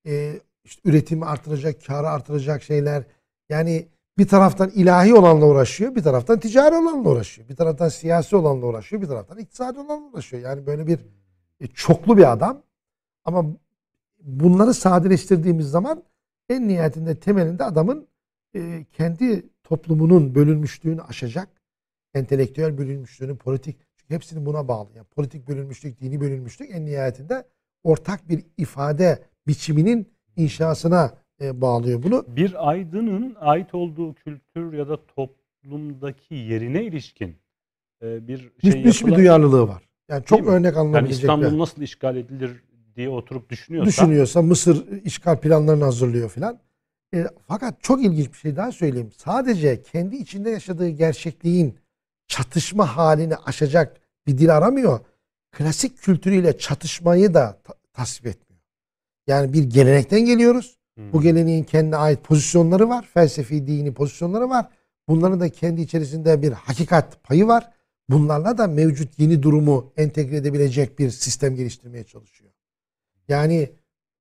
Ee, işte üretimi artıracak, karı artıracak şeyler. Yani bir taraftan ilahi olanla uğraşıyor, bir taraftan ticari olanla uğraşıyor. Bir taraftan siyasi olanla uğraşıyor, bir taraftan iktisadi olanla uğraşıyor. Yani böyle bir e, çoklu bir adam. Ama bunları sadeleştirdiğimiz zaman en nihayetinde temelinde adamın e, kendi toplumunun bölünmüşlüğünü aşacak, entelektüel bölünmüşlüğünü, politik, çünkü hepsinin buna bağlı. Yani politik bölünmüşlük, dini bölünmüşlük en nihayetinde ortak bir ifade biçiminin inşasına e, bağlıyor bunu. Bir aydının ait olduğu kültür ya da toplumdaki yerine ilişkin e, bir şey Müthiş bir yapıla- duyarlılığı var. Yani çok Değil örnek Yani alınabilecek İstanbul bir- nasıl işgal edilir diye oturup düşünüyorsa düşünüyorsa Mısır işgal planlarını hazırlıyor filan. E, fakat çok ilginç bir şey daha söyleyeyim. Sadece kendi içinde yaşadığı gerçekliğin çatışma halini aşacak bir dil aramıyor. Klasik kültürüyle çatışmayı da ta- tasvip etmiyor. Yani bir gelenekten geliyoruz. Hmm. Bu geleneğin kendine ait pozisyonları var. Felsefi, dini pozisyonları var. Bunların da kendi içerisinde bir hakikat payı var. Bunlarla da mevcut yeni durumu entegre edebilecek bir sistem geliştirmeye çalışıyor. Yani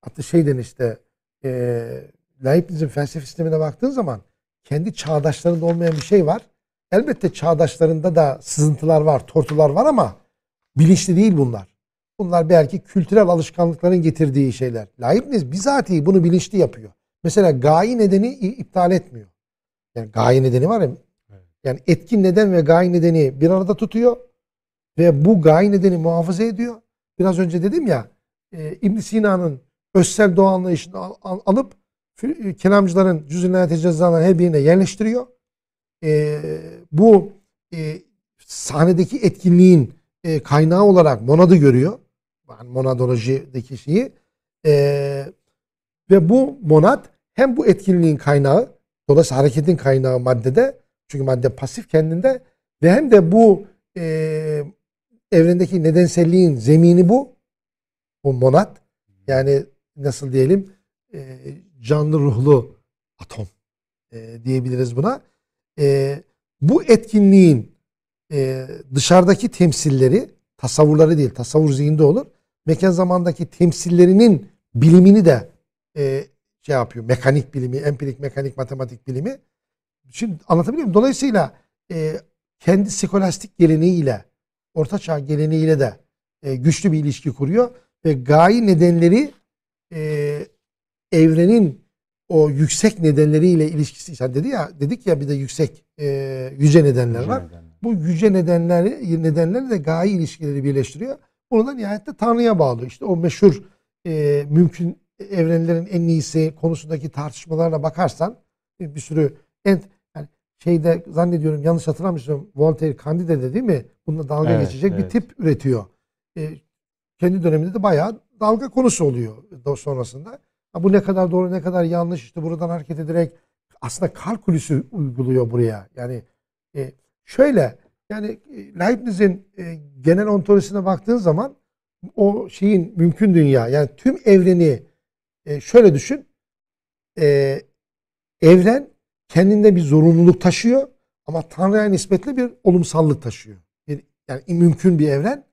hatta şey denir işte e, Leibniz'in felsefe sistemine baktığın zaman kendi çağdaşlarında olmayan bir şey var. Elbette çağdaşlarında da sızıntılar var, tortular var ama bilinçli değil bunlar. Bunlar belki kültürel alışkanlıkların getirdiği şeyler. Leibniz bizatihi bunu bilinçli yapıyor. Mesela gayi nedeni iptal etmiyor. Yani gayi nedeni var ya. Yani etkin neden ve gayi nedeni bir arada tutuyor ve bu gayi nedeni muhafaza ediyor. Biraz önce dedim ya e, İbn Sina'nın özsel doğa anlayışını al- al- alıp e, kelamcıların cüzünler cezalarının her birine yerleştiriyor. E, bu e, sahnedeki etkinliğin kaynağı olarak monadı görüyor. Yani monadolojideki şeyi. Ve bu monad hem bu etkinliğin kaynağı dolayısıyla hareketin kaynağı maddede çünkü madde pasif kendinde ve hem de bu e, evrendeki nedenselliğin zemini bu. Bu monad. Yani nasıl diyelim e, canlı ruhlu atom e, diyebiliriz buna. E, bu etkinliğin e, dışarıdaki temsilleri tasavvurları değil tasavvur zihinde olur. Mekan zamandaki temsillerinin bilimini de e, şey yapıyor. Mekanik bilimi, empirik mekanik matematik bilimi. Şimdi anlatabiliyor muyum? Dolayısıyla e, kendi skolastik geleneğiyle ortaçağ geleneğiyle de e, güçlü bir ilişki kuruyor ve gayi nedenleri e, evrenin o yüksek nedenleriyle ilişkisi sen dedi ya dedik ya bir de yüksek e, yüce nedenler var. Bu yüce nedenleri nedenleri de gayi ilişkileri birleştiriyor. Bunu da nihayette Tanrı'ya bağlı. İşte o meşhur e, mümkün evrenlerin en iyisi konusundaki tartışmalarına bakarsan bir, bir sürü en yani şeyde zannediyorum yanlış hatırlamıyorsam Voltaire Candide'de değil mi? Bununla dalga Evet, geçecek bir evet. tip üretiyor. E, kendi döneminde de bayağı dalga konusu oluyor da sonrasında. Ha, bu ne kadar doğru ne kadar yanlış işte buradan hareket ederek aslında kalkülüsü uyguluyor buraya. Yani e, şöyle yani e, Leibniz'in e, genel ontolojisine baktığın zaman o şeyin mümkün dünya yani tüm evreni e, şöyle düşün. E, evren kendinde bir zorunluluk taşıyor ama Tanrı'ya nispetle bir olumsallık taşıyor. Bir, yani mümkün bir evren.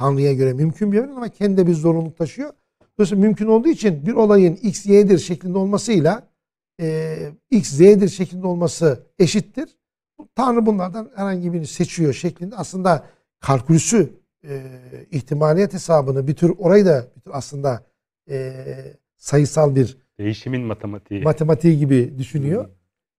Tanrı'ya göre mümkün bir evren ama kendinde bir zorunluluk taşıyor. Dolayısıyla mümkün olduğu için bir olayın x, y'dir şeklinde olmasıyla e, x, z'dir şeklinde olması eşittir. Tanrı bunlardan herhangi birini seçiyor şeklinde aslında kalkülüsü e, ihtimaliyet hesabını bir tür orayı da bir tür aslında e, sayısal bir değişimin matematiği. matematiği gibi düşünüyor.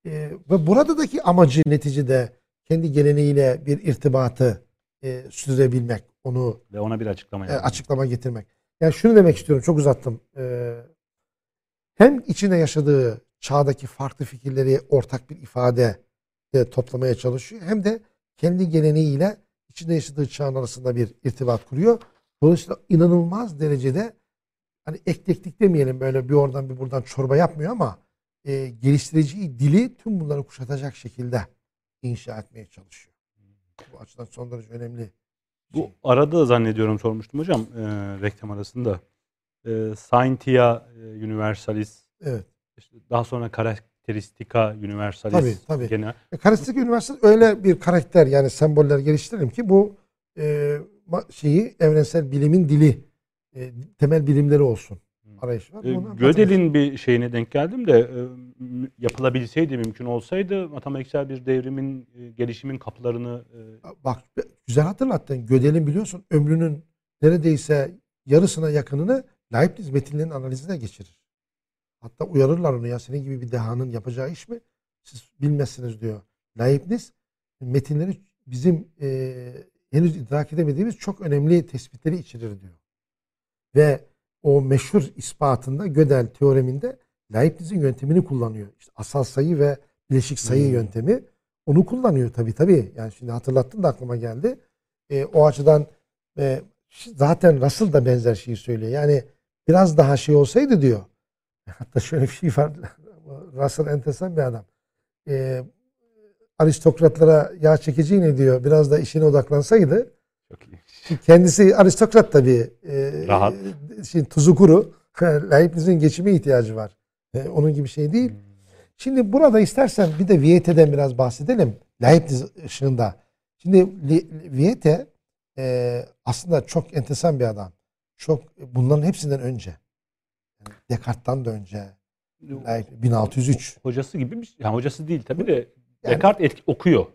Hmm. E, ve buradaki amacı neticede kendi geleneğiyle bir irtibatı e, sürdürebilmek, onu Ve ona bir açıklama e, yapmak. açıklama getirmek. Yani şunu demek istiyorum, çok uzattım. E, hem içinde yaşadığı çağdaki farklı fikirleri ortak bir ifade de toplamaya çalışıyor. Hem de kendi geleneğiyle içinde yaşadığı çağın arasında bir irtibat kuruyor. Dolayısıyla inanılmaz derecede hani eklektik demeyelim böyle bir oradan bir buradan çorba yapmıyor ama e, geliştireceği dili tüm bunları kuşatacak şekilde inşa etmeye çalışıyor. Bu açıdan son derece önemli. Bu şey. arada zannediyorum sormuştum hocam e, reklam arasında. E, Scientia e, Universalis, Evet. işte daha sonra Karakteristika Universalis. Tabii, tabii. Gene, E, Karakteristik üniversite öyle bir karakter yani semboller geliştirelim ki bu e, şeyi evrensel bilimin dili e, temel bilimleri olsun. Arayışı var. E, Gödel'in bir şeyine denk geldim de e, yapılabilseydi, mümkün olsaydı matematiksel bir devrimin, e, gelişimin kapılarını Bak güzel hatırlattın. Gödel'in biliyorsun ömrünün neredeyse yarısına yakınını Leibniz metinlerinin analizine geçirir. Hatta uyarırlar onu ya senin gibi bir dehanın yapacağı iş mi? Siz bilmezsiniz diyor. Leibniz metinleri bizim e, henüz idrak edemediğimiz çok önemli tespitleri içerir diyor. Ve o meşhur ispatında Gödel teoreminde Leibniz'in yöntemini kullanıyor. İşte asal sayı ve bileşik sayı Hmm. yöntemi. Onu kullanıyor tabii tabii. Yani şimdi hatırlattın da aklıma geldi. E, o açıdan e, zaten Russell da benzer şeyi söylüyor. Yani biraz daha şey olsaydı diyor. Hatta şöyle bir şey var. Russell enteresan bir adam. E, aristokratlara yağ çekeceğini diyor. Biraz da işine odaklansaydı. çok iyi. Kendisi aristokrat tabii. E, Rahat. Şimdi tuzu kuru. Leibniz'in geçime ihtiyacı var. E, onun gibi şey değil. Şimdi burada istersen bir de Viette'den biraz bahsedelim. Leibniz ışığında. Şimdi Viette e, aslında çok enteresan bir adam. Çok bunların hepsinden önce. Yani Descartes'tan da önce. Leib- 1603. Hocası gibi bir şey. Yani hocası değil tabii de Yani- Descartes etki, okuyor.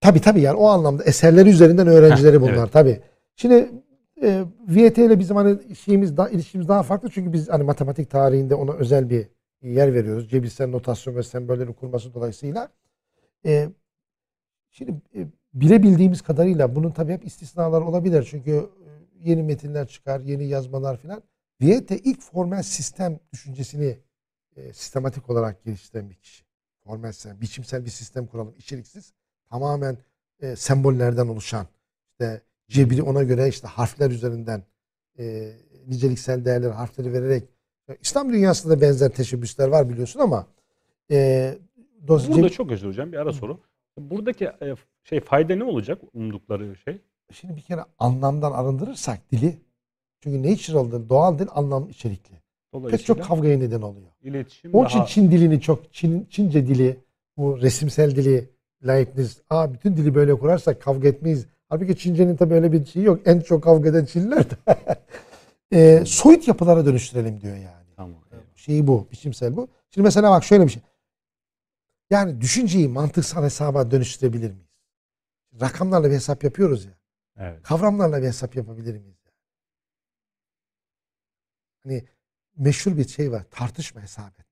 Tabii tabii yani o anlamda eserleri üzerinden öğrencileri Heh, bunlar evet. tabii. Şimdi e, Viette ile bizim hani şeyimiz da, ilişkimiz daha farklı çünkü biz hani matematik tarihinde ona özel bir yer veriyoruz. Cebirsel notasyon ve sembollerin kurması dolayısıyla. E, şimdi e, bilebildiğimiz kadarıyla bunun tabii hep istisnalar olabilir. Çünkü e, yeni metinler çıkar, yeni yazmalar filan. Viette ilk formel sistem düşüncesini e, sistematik olarak geliştiren bir kişi. Formel sistem, biçimsel bir sistem kuralım, içeriksiz tamamen e, sembollerden oluşan işte cebri ona göre işte harfler üzerinden e, niceliksel değerler harfleri vererek İslam dünyasında da benzer teşebbüsler var biliyorsun ama e, dolayısıyla Burada ceb- çok özür hocam bir ara soru. Buradaki e, şey fayda ne olacak umdukları şey? şimdi bir kere anlamdan arındırırsak dili çünkü natural'dır, doğal dil anlam içerikli. Pek çok kavgaya neden oluyor. iletişim Onun için daha Çin dilini çok Çin, Çince dili bu resimsel dili Leibniz aa bütün dili böyle kurarsak kavga etmeyiz. Halbuki Çince'nin tabii öyle bir şeyi yok. En çok kavga eden Çinliler de. e, soyut yapılara dönüştürelim diyor yani. tamam. eyvallah. Şeyi bu, biçimsel bu. Şimdi mesela bak şöyle bir şey. Yani düşünceyi mantıksal hesaba dönüştürebilir miyiz? Rakamlarla bir hesap yapıyoruz ya. Evet. Kavramlarla bir hesap yapabilir miyiz? Hani meşhur bir şey var. Tartışma hesap et.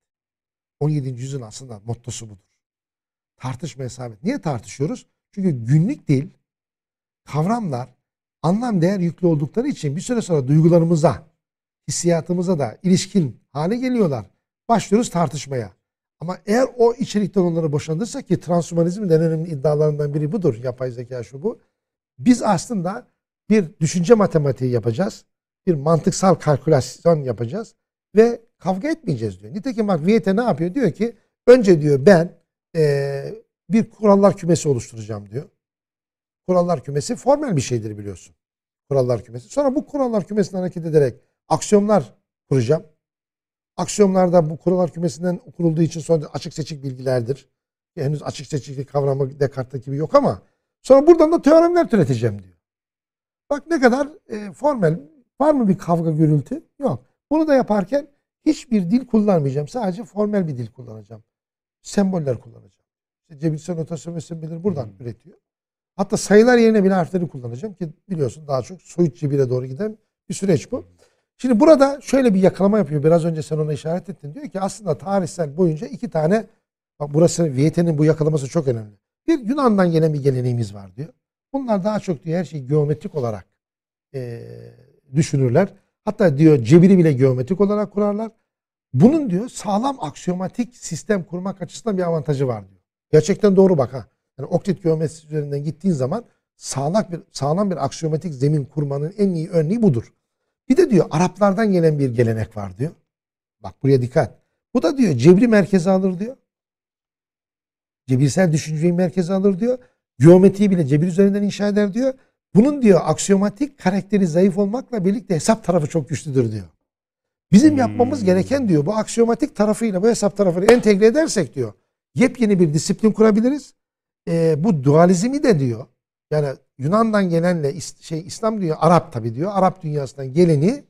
17. yüzyılın aslında mottosu budur. Tartışma hesap et. Niye tartışıyoruz? Çünkü günlük değil, kavramlar anlam değer yüklü oldukları için bir süre sonra duygularımıza, hissiyatımıza da ilişkin hale geliyorlar. Başlıyoruz tartışmaya. Ama eğer o içerikten onları boşanırsak ki transhumanizmin en önemli iddialarından biri budur. Yapay zeka şu bu. Biz aslında bir düşünce matematiği yapacağız. Bir mantıksal kalkülasyon yapacağız. Ve kavga etmeyeceğiz diyor. Nitekim bak Viette ne yapıyor? Diyor ki önce diyor ben eee, bir kurallar kümesi oluşturacağım diyor. Kurallar kümesi formel bir şeydir biliyorsun. Kurallar kümesi. Sonra bu kurallar kümesinden hareket ederek aksiyonlar kuracağım. Aksiyonlarda bu kurallar kümesinden kurulduğu için sonra açık seçik bilgilerdir. Henüz açık seçiklik kavramı Descartes'teki gibi yok ama sonra buradan da teoremler türeteceğim diyor. Bak ne kadar e, formel. Var mı bir kavga gürültü? Yok. Bunu da yaparken hiçbir dil kullanmayacağım. Sadece formel bir dil kullanacağım. Semboller kullanacağım. İşte cebirsel notasyon ve sembolleri buradan Hmm. üretiyor. Hatta sayılar yerine bile harfleri kullanacağım ki biliyorsun daha çok soyut cebire doğru giden bir süreç bu. Şimdi burada şöyle bir yakalama yapıyor. Biraz önce sen ona işaret ettin. Diyor ki aslında tarihsel boyunca iki tane bak burası Viette'nin bu yakalaması çok önemli. Bir Yunan'dan gelen bir geleneğimiz var diyor. Bunlar daha çok diyor her şeyi geometrik olarak eee, düşünürler. Hatta diyor cebiri bile geometrik olarak kurarlar. Bunun diyor sağlam aksiyomatik sistem kurmak açısından bir avantajı var diyor. Gerçekten doğru bak ha. Yani oktit geometrisi üzerinden gittiğin zaman sağlam bir sağlam bir aksiyomatik zemin kurmanın en iyi örneği budur. Bir de diyor Araplardan gelen bir gelenek var diyor. Bak buraya dikkat. Bu da diyor cebri merkeze alır diyor. Cebirsel düşünceyi merkeze alır diyor. Geometriyi bile cebir üzerinden inşa eder diyor. Bunun diyor aksiyomatik karakteri zayıf olmakla birlikte hesap tarafı çok güçlüdür diyor. Bizim Hmm. yapmamız gereken diyor bu aksiyomatik tarafıyla bu hesap tarafını entegre edersek diyor yepyeni bir disiplin kurabiliriz. Ee, bu dualizmi de diyor yani Yunan'dan gelenle şey İslam diyor Arap tabi diyor Arap dünyasından geleni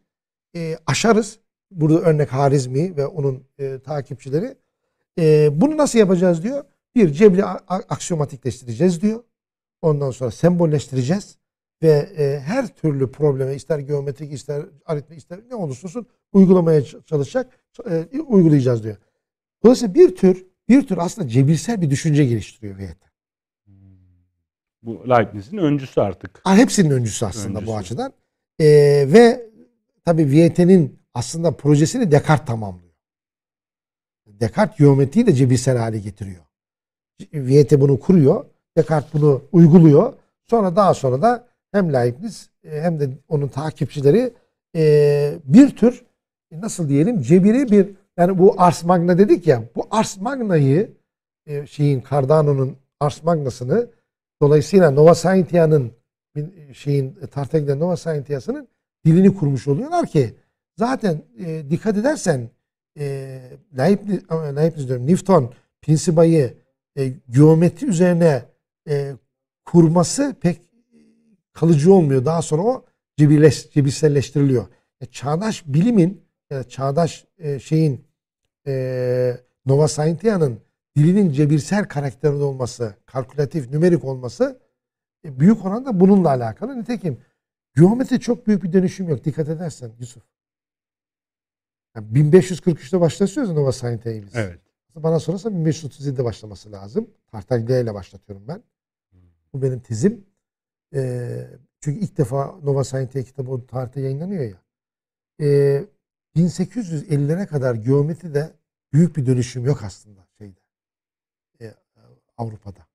e, aşarız. burada örnek Harizmi ve onun e, takipçileri. E, bunu nasıl yapacağız diyor. Bir cebri aksiyomatikleştireceğiz diyor. Ondan sonra sembolleştireceğiz ve e, her türlü probleme ister geometrik ister aritmetik ister ne olursa olsun uygulamaya çalışacak e, uygulayacağız diyor. Dolayısıyla bir tür bir tür aslında cebirsel bir düşünce geliştiriyor VYT. Bu Leibniz'in öncüsü artık. Ha, hepsinin öncüsü aslında bu Öncüsü. açıdan. Ee, ve tabii VYT'nin aslında projesini Descartes tamamlıyor. Descartes geometriyi de cebirsel hale getiriyor. VYT bunu kuruyor. Descartes bunu uyguluyor. Sonra daha sonra da hem Leibniz e, hem de onun takipçileri e, bir tür nasıl diyelim cebiri bir yani bu Ars Magna dedik ya bu Ars Magna'yı e, şeyin Cardano'nun Ars Magna'sını dolayısıyla Nova Scientia'nın bir şeyin Tartaglia Nova Scientia'sının dilini kurmuş oluyorlar ki zaten e, dikkat edersen e, Leibniz, ama Leibniz diyorum Newton Principa'yı e, geometri üzerine e, kurması pek kalıcı olmuyor. Daha sonra o cebirleş, cebirselleştiriliyor. E, çağdaş bilimin da çağdaş e, şeyin e, Nova Scientia'nın dilinin cebirsel karakterinde olması, kalkülatif, nümerik olması e, büyük oranda bununla alakalı. Nitekim geometri çok büyük bir dönüşüm yok. Dikkat edersen Yusuf. Yani 1543'te başlatıyoruz Nova Scientia'yı biz. Evet. Bana sorarsan 1537'de başlaması lazım. Tartaglia ile başlatıyorum ben. Bu benim tezim. Ee, çünkü ilk defa Nova Scientia kitabı o tarihte yayınlanıyor ya. Ee, 1850'lere kadar geometride büyük bir dönüşüm yok aslında Avrupa'da.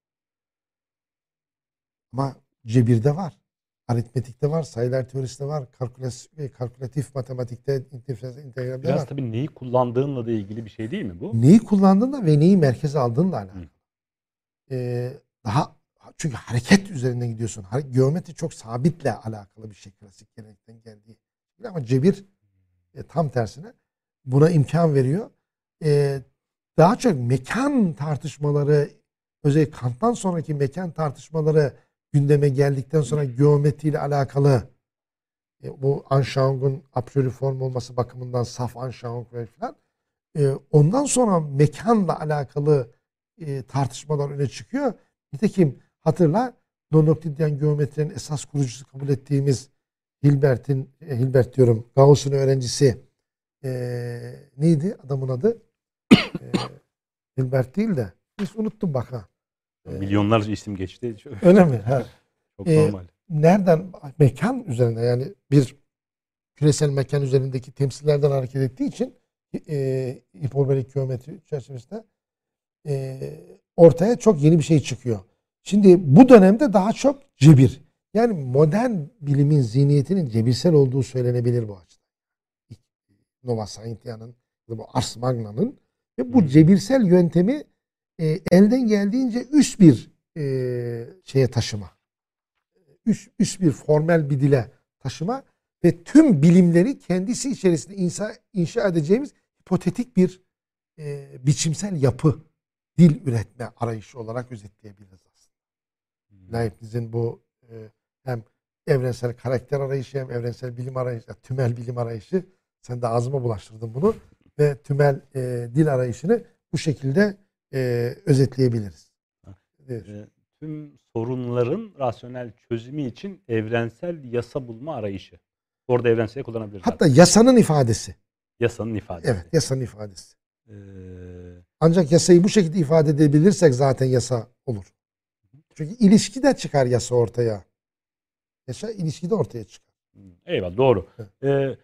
Ama cebirde var. Aritmetikte var, sayılar teorisinde var, kalkülas, e, kalkülatif matematikte, integralde Biraz var. tabii neyi kullandığınla da ilgili bir şey değil mi bu? Neyi kullandığında ve neyi merkeze aldığınla alakalı. Ee, daha çünkü hareket üzerinden gidiyorsun. Geometri çok sabitle alakalı bir şey klasik gelenekten geldiği. Ama cebir e, tam tersine buna imkan veriyor. Ee, daha çok mekan tartışmaları özellikle Kant'tan sonraki mekan tartışmaları gündeme geldikten sonra geometriyle alakalı e, bu Anschauung'un a priori form olması bakımından saf Anschauung ve falan e, ondan sonra mekanla alakalı e, tartışmalar öne çıkıyor. Nitekim hatırla non-Euclidean geometrinin esas kurucusu kabul ettiğimiz Hilbert'in e, Hilbert diyorum Gauss'un öğrencisi e, neydi adamın adı? E, Hilbert değil de hiç unuttum bak ha. Milyonlarca isim geçti. Mi? Ha. çok Ee, normal. nereden mekan üzerine yani bir küresel mekan üzerindeki temsillerden hareket ettiği için e, hiperbolik geometri çerçevesinde e, ortaya çok yeni bir şey çıkıyor. Şimdi bu dönemde daha çok cebir. Yani modern bilimin zihniyetinin cebirsel olduğu söylenebilir bu açıdan. Nova Scientia'nın bu Ars Magna'nın ve bu cebirsel yöntemi e, elden geldiğince üst bir e, şeye taşıma üst, üst bir formel bir dile taşıma ve tüm bilimleri kendisi içerisinde inşa, inşa edeceğimiz hipotetik bir e, biçimsel yapı, dil üretme arayışı olarak özetleyebiliriz aslında. Leibniz'in bu e, hem evrensel karakter arayışı hem evrensel bilim arayışı, tümel bilim arayışı sen de ağzıma bulaştırdın bunu ve tümel e, dil arayışını bu şekilde e, özetleyebiliriz. Evet. Tüm sorunların rasyonel çözümü için evrensel yasa bulma arayışı. Orada evrensel kullanabiliriz. Hatta yasanın ifadesi. yasanın ifadesi. Evet, yasanın ifadesi. Ee, Ancak yasayı bu şekilde ifade edebilirsek zaten yasa olur. Çünkü ilişki de çıkar yasa ortaya. Yasa ilişki de ortaya çıkar. eyvallah doğru. Evet. Ee,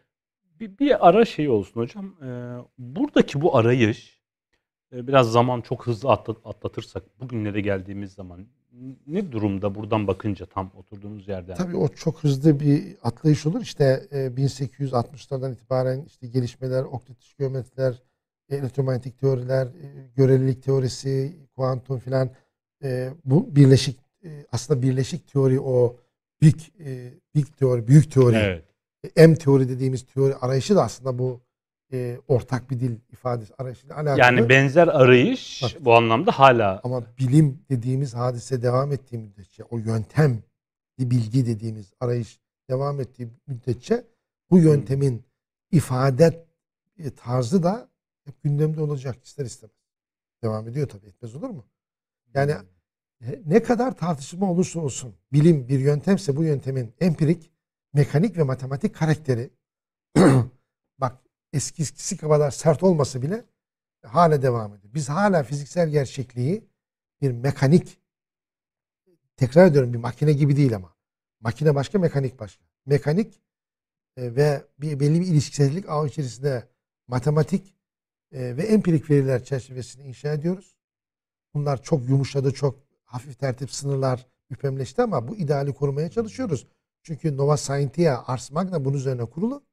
bir, bir ara şey olsun hocam. Ee, buradaki bu arayış biraz zaman çok hızlı atlat, atlatırsak bugünlere geldiğimiz zaman ne durumda buradan bakınca tam oturduğumuz yerden? Tabii o çok hızlı bir atlayış olur. İşte e, 1860'lardan itibaren işte gelişmeler, oklitik geometriler, e, elektromanyetik teoriler, e, görelilik teorisi, kuantum filan e, bu birleşik e, aslında birleşik teori o big e, big teori, büyük teori. Evet. M teori dediğimiz teori arayışı da aslında bu e, ortak bir dil ifadesi arayışıyla alakalı. Yani benzer arayış Bak. bu anlamda hala Ama bilim dediğimiz hadise devam ettiği müddetçe, o yöntem, bir bilgi dediğimiz arayış devam ettiği müddetçe bu yöntemin ifade e, tarzı da hep gündemde olacak ister istemez. Devam ediyor tabii etmez olur mu? Yani e, ne kadar tartışma olursa olsun bilim bir yöntemse bu yöntemin empirik, mekanik ve matematik karakteri bak eskisi kadar sert olmasa bile hala devam ediyor. Biz hala fiziksel gerçekliği bir mekanik tekrar ediyorum bir makine gibi değil ama. Makine başka, mekanik başka. Mekanik e, ve bir belli bir ilişkisellik ağı içerisinde matematik e, ve empirik veriler çerçevesinde inşa ediyoruz. Bunlar çok yumuşadı, çok hafif tertip sınırlar müpemleşti ama bu ideali korumaya çalışıyoruz. Çünkü Nova Scientia, Ars Magna bunun üzerine kurulu.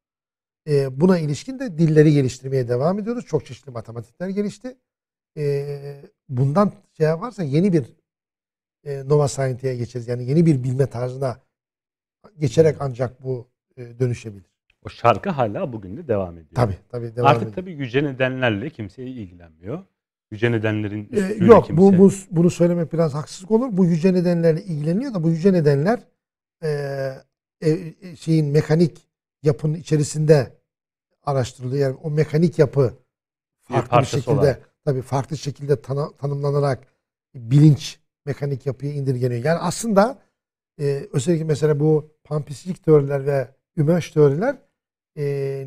E, buna ilişkin de dilleri geliştirmeye devam ediyoruz. Çok çeşitli matematikler gelişti. E, bundan şey varsa yeni bir e, Nova Scientia'ya geçeriz. Yani yeni bir bilme tarzına geçerek ancak bu e, dönüşebilir. O şarkı hala bugün de devam ediyor. Tabii tabii devam Artık ediyor. tabii yüce nedenlerle kimse ilgilenmiyor. Yüce nedenlerin Ee, yok kimse... bu, bu bunu söylemek biraz haksızlık olur. Bu yüce nedenlerle ilgileniyor da bu yüce nedenler e, e, şeyin mekanik yapının içerisinde araştırılıyor. Yani o mekanik yapı farklı bir, şekilde olarak. tabii farklı şekilde tanı- tanımlanarak bilinç mekanik yapıya indirgeniyor. Yani aslında e, özellikle mesela bu panpsişik teoriler ve ümöş teoriler e,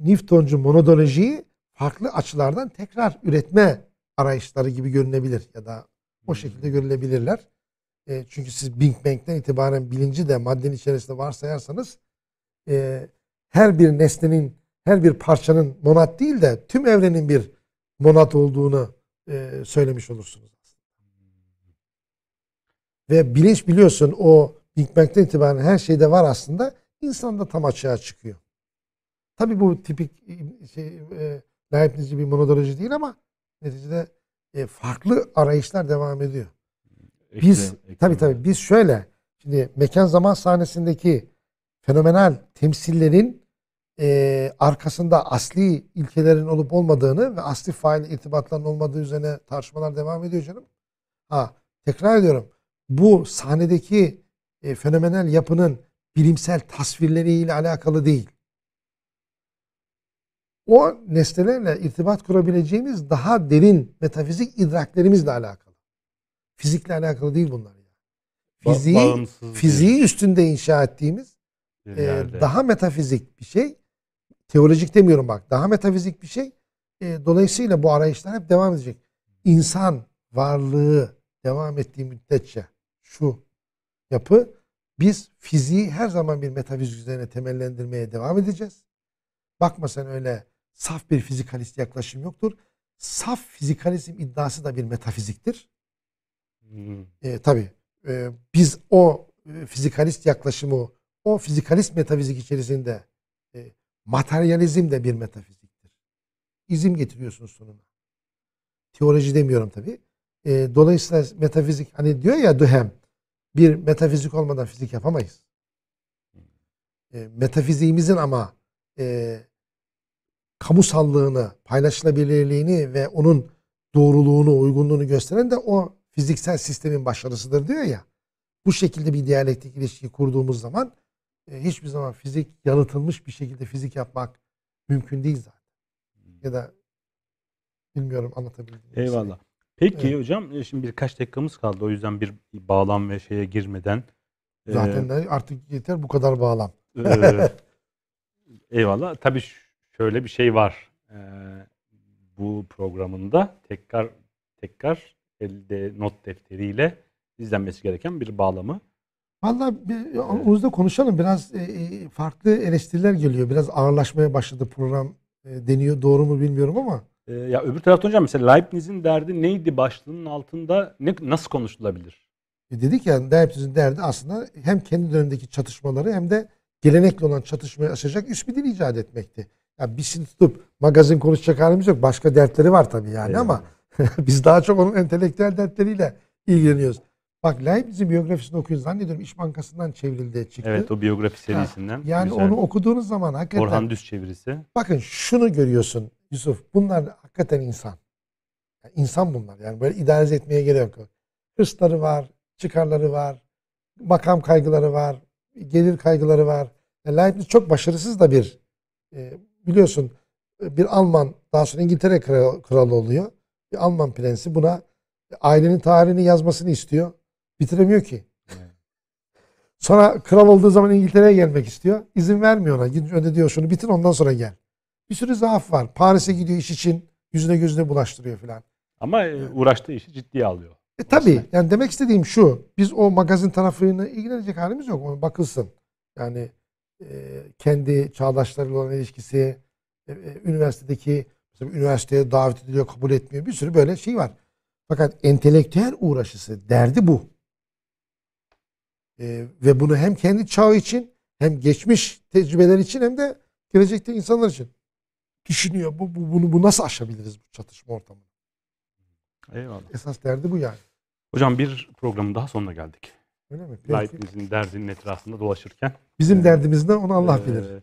Newtoncu monodolojiyi farklı açılardan tekrar üretme arayışları gibi görünebilir ya da o şekilde görülebilirler. E, çünkü siz Big Bang'den itibaren bilinci de maddenin içerisinde varsayarsanız e, her bir nesnenin, her bir parçanın monat değil de tüm evrenin bir monat olduğunu e, söylemiş olursunuz. Ve bilinç biliyorsun o Big Bang'den itibaren her şeyde var aslında. insanda tam açığa çıkıyor. Tabii bu tipik şey, e, Leibnizci bir monodoloji değil ama neticede e, farklı arayışlar devam ediyor. Biz Eklem- eklem- tabii tabii biz şöyle şimdi mekan zaman sahnesindeki fenomenal temsillerin e, arkasında asli ilkelerin olup olmadığını ve asli fail irtibatların olmadığı üzerine tartışmalar devam ediyor canım. Ha tekrar ediyorum. Bu sahnedeki e, fenomenal yapının bilimsel tasvirleriyle alakalı değil. O nesnelerle irtibat kurabileceğimiz daha derin metafizik idraklerimizle alakalı. Fizikle alakalı değil bunlar. Yani. Fiziği, fiziği üstünde inşa ettiğimiz e, daha metafizik bir şey. Teolojik demiyorum bak. Daha metafizik bir şey. E, dolayısıyla bu arayışlar hep devam edecek. İnsan varlığı devam ettiği müddetçe şu yapı biz fiziği her zaman bir metafizik üzerine temellendirmeye devam edeceğiz. Bakma sen öyle saf bir fizikalist yaklaşım yoktur. Saf fizikalizm iddiası da bir metafiziktir. Hmm. E, tabii e, biz o e, fizikalist yaklaşımı, o fizikalist metafizik içerisinde e, materyalizm de bir metafiziktir. İzim getiriyorsun sonuna. Teoloji demiyorum tabii. E, dolayısıyla metafizik hani diyor ya Duhem bir metafizik olmadan fizik yapamayız. E, metafiziğimizin ama e, kamusallığını, paylaşılabilirliğini ve onun doğruluğunu, uygunluğunu gösteren de o fiziksel sistemin başarısıdır diyor ya. Bu şekilde bir diyalektik ilişki kurduğumuz zaman e, hiçbir zaman fizik yalıtılmış bir şekilde fizik yapmak mümkün değil zaten. Ya da bilmiyorum anlatabildim. Eyvallah. Peki Evet. hocam e, şimdi birkaç dakikamız kaldı. O yüzden bir bağlam ve şeye girmeden e, Zaten de artık yeter bu kadar bağlam. e, eyvallah. Tabii şöyle bir şey var. E, bu programında tekrar tekrar elde not defteriyle izlenmesi gereken bir bağlamı. Bir, aramızda konuşalım. Biraz e, e, farklı eleştiriler geliyor. Biraz ağırlaşmaya başladı program e, deniyor. Doğru mu bilmiyorum ama. E, ya öbür taraftan hocam mesela Leibniz'in derdi neydi başlığının altında ne nasıl konuşulabilir? E, dedik ya Leibniz'in derdi aslında hem kendi dönemindeki çatışmaları hem de gelenekle olan çatışmayı aşacak üst bir dil icat etmekti. Ya biz şimdi tutup magazin konuşacak halimiz yok. Başka dertleri var tabii yani Eyvallah. ama biz daha çok onun entelektüel dertleriyle ilgileniyoruz. Bak Leibniz'in biyografisini okuyun zannediyorum İş Bankası'ndan çevrildi çıktı. Evet o biyografi serisinden. yani güzel. onu okuduğunuz zaman hakikaten Orhan Düz çevirisi. bakın şunu görüyorsun Yusuf. Bunlar hakikaten insan. Yani insan bunlar. Yani böyle idare etmeye gerek yok. Hırsları var, çıkarları var, makam kaygıları var, gelir kaygıları var. Yani Leibniz çok başarısız da bir e, biliyorsun bir Alman daha sonra İngiltere kral- kralı oluyor. Bir Alman prensi buna ailenin tarihini yazmasını istiyor. Bitiremiyor ki. Evet. Sonra kral olduğu zaman İngiltere'ye gelmek istiyor. İzin vermiyor ona. Gidin önce diyor şunu bitir ondan sonra gel. Bir sürü zaaf var. Paris'e gidiyor iş için. Yüzüne gözüne bulaştırıyor filan. Ama e, uğraştığı işi ciddiye alıyor. E tabii yani demek istediğim şu. Biz o magazin tarafıyla ilgilenecek halimiz yok. Ona bakılsın. Yani e, kendi çağdaşlarıyla olan ilişkisi, e, e, üniversitedeki mesela üniversiteye davet ediliyor, kabul etmiyor. Bir sürü böyle şey var. Fakat entelektüel uğraşısı, derdi bu. E, ve bunu hem kendi çağı için hem geçmiş tecrübeler için hem de gelecekte insanlar için düşünüyor. Bu, bu, bunu bu nasıl aşabiliriz bu çatışma ortamını? Eyvallah. Esas derdi bu yani. Hocam bir programın daha sonuna geldik. Öyle mi? Peki. Leibniz'in derdinin etrafında dolaşırken. Bizim Ee, derdimiz ne onu Allah Ee, bilir.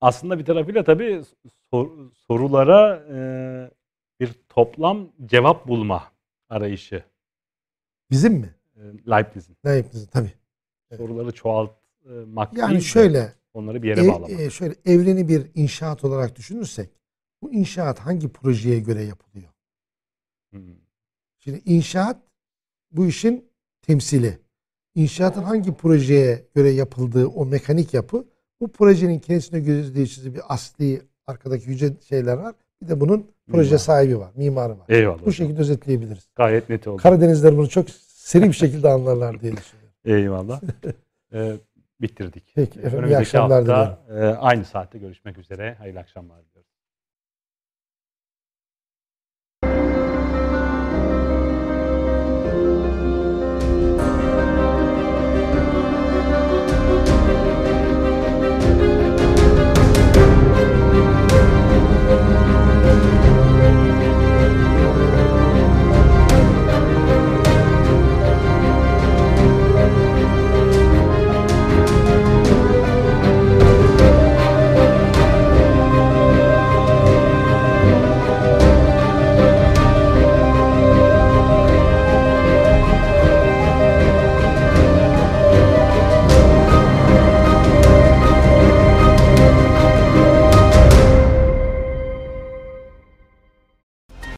Aslında bir tarafıyla tabii sor- sorulara e, bir toplam cevap bulma arayışı Bizim mi? Ne yaptınız? Tabii. Evet. Soruları çoğaltmak Yani değil de şöyle, onları bir yere ev- bağlamak. e, şöyle evreni bir inşaat olarak düşünürsek, bu inşaat hangi projeye göre yapılıyor? Hmm. Şimdi inşaat bu işin temsili. İnşaatın hangi projeye göre yapıldığı o mekanik yapı, bu projenin kendisine değiştiği bir asli arkadaki yüce şeyler var. Bir de bunun proje Mimar. sahibi var, mimarı var. Eyvallah. Bu şekilde özetleyebiliriz. Gayet net oldu. Karadenizler bunu çok seri bir şekilde anlarlar diye düşünüyorum. Eyvallah. Ee, bitirdik. Peki, efendim, iyi akşamlar hafta e, aynı saatte görüşmek üzere. Hayırlı akşamlar.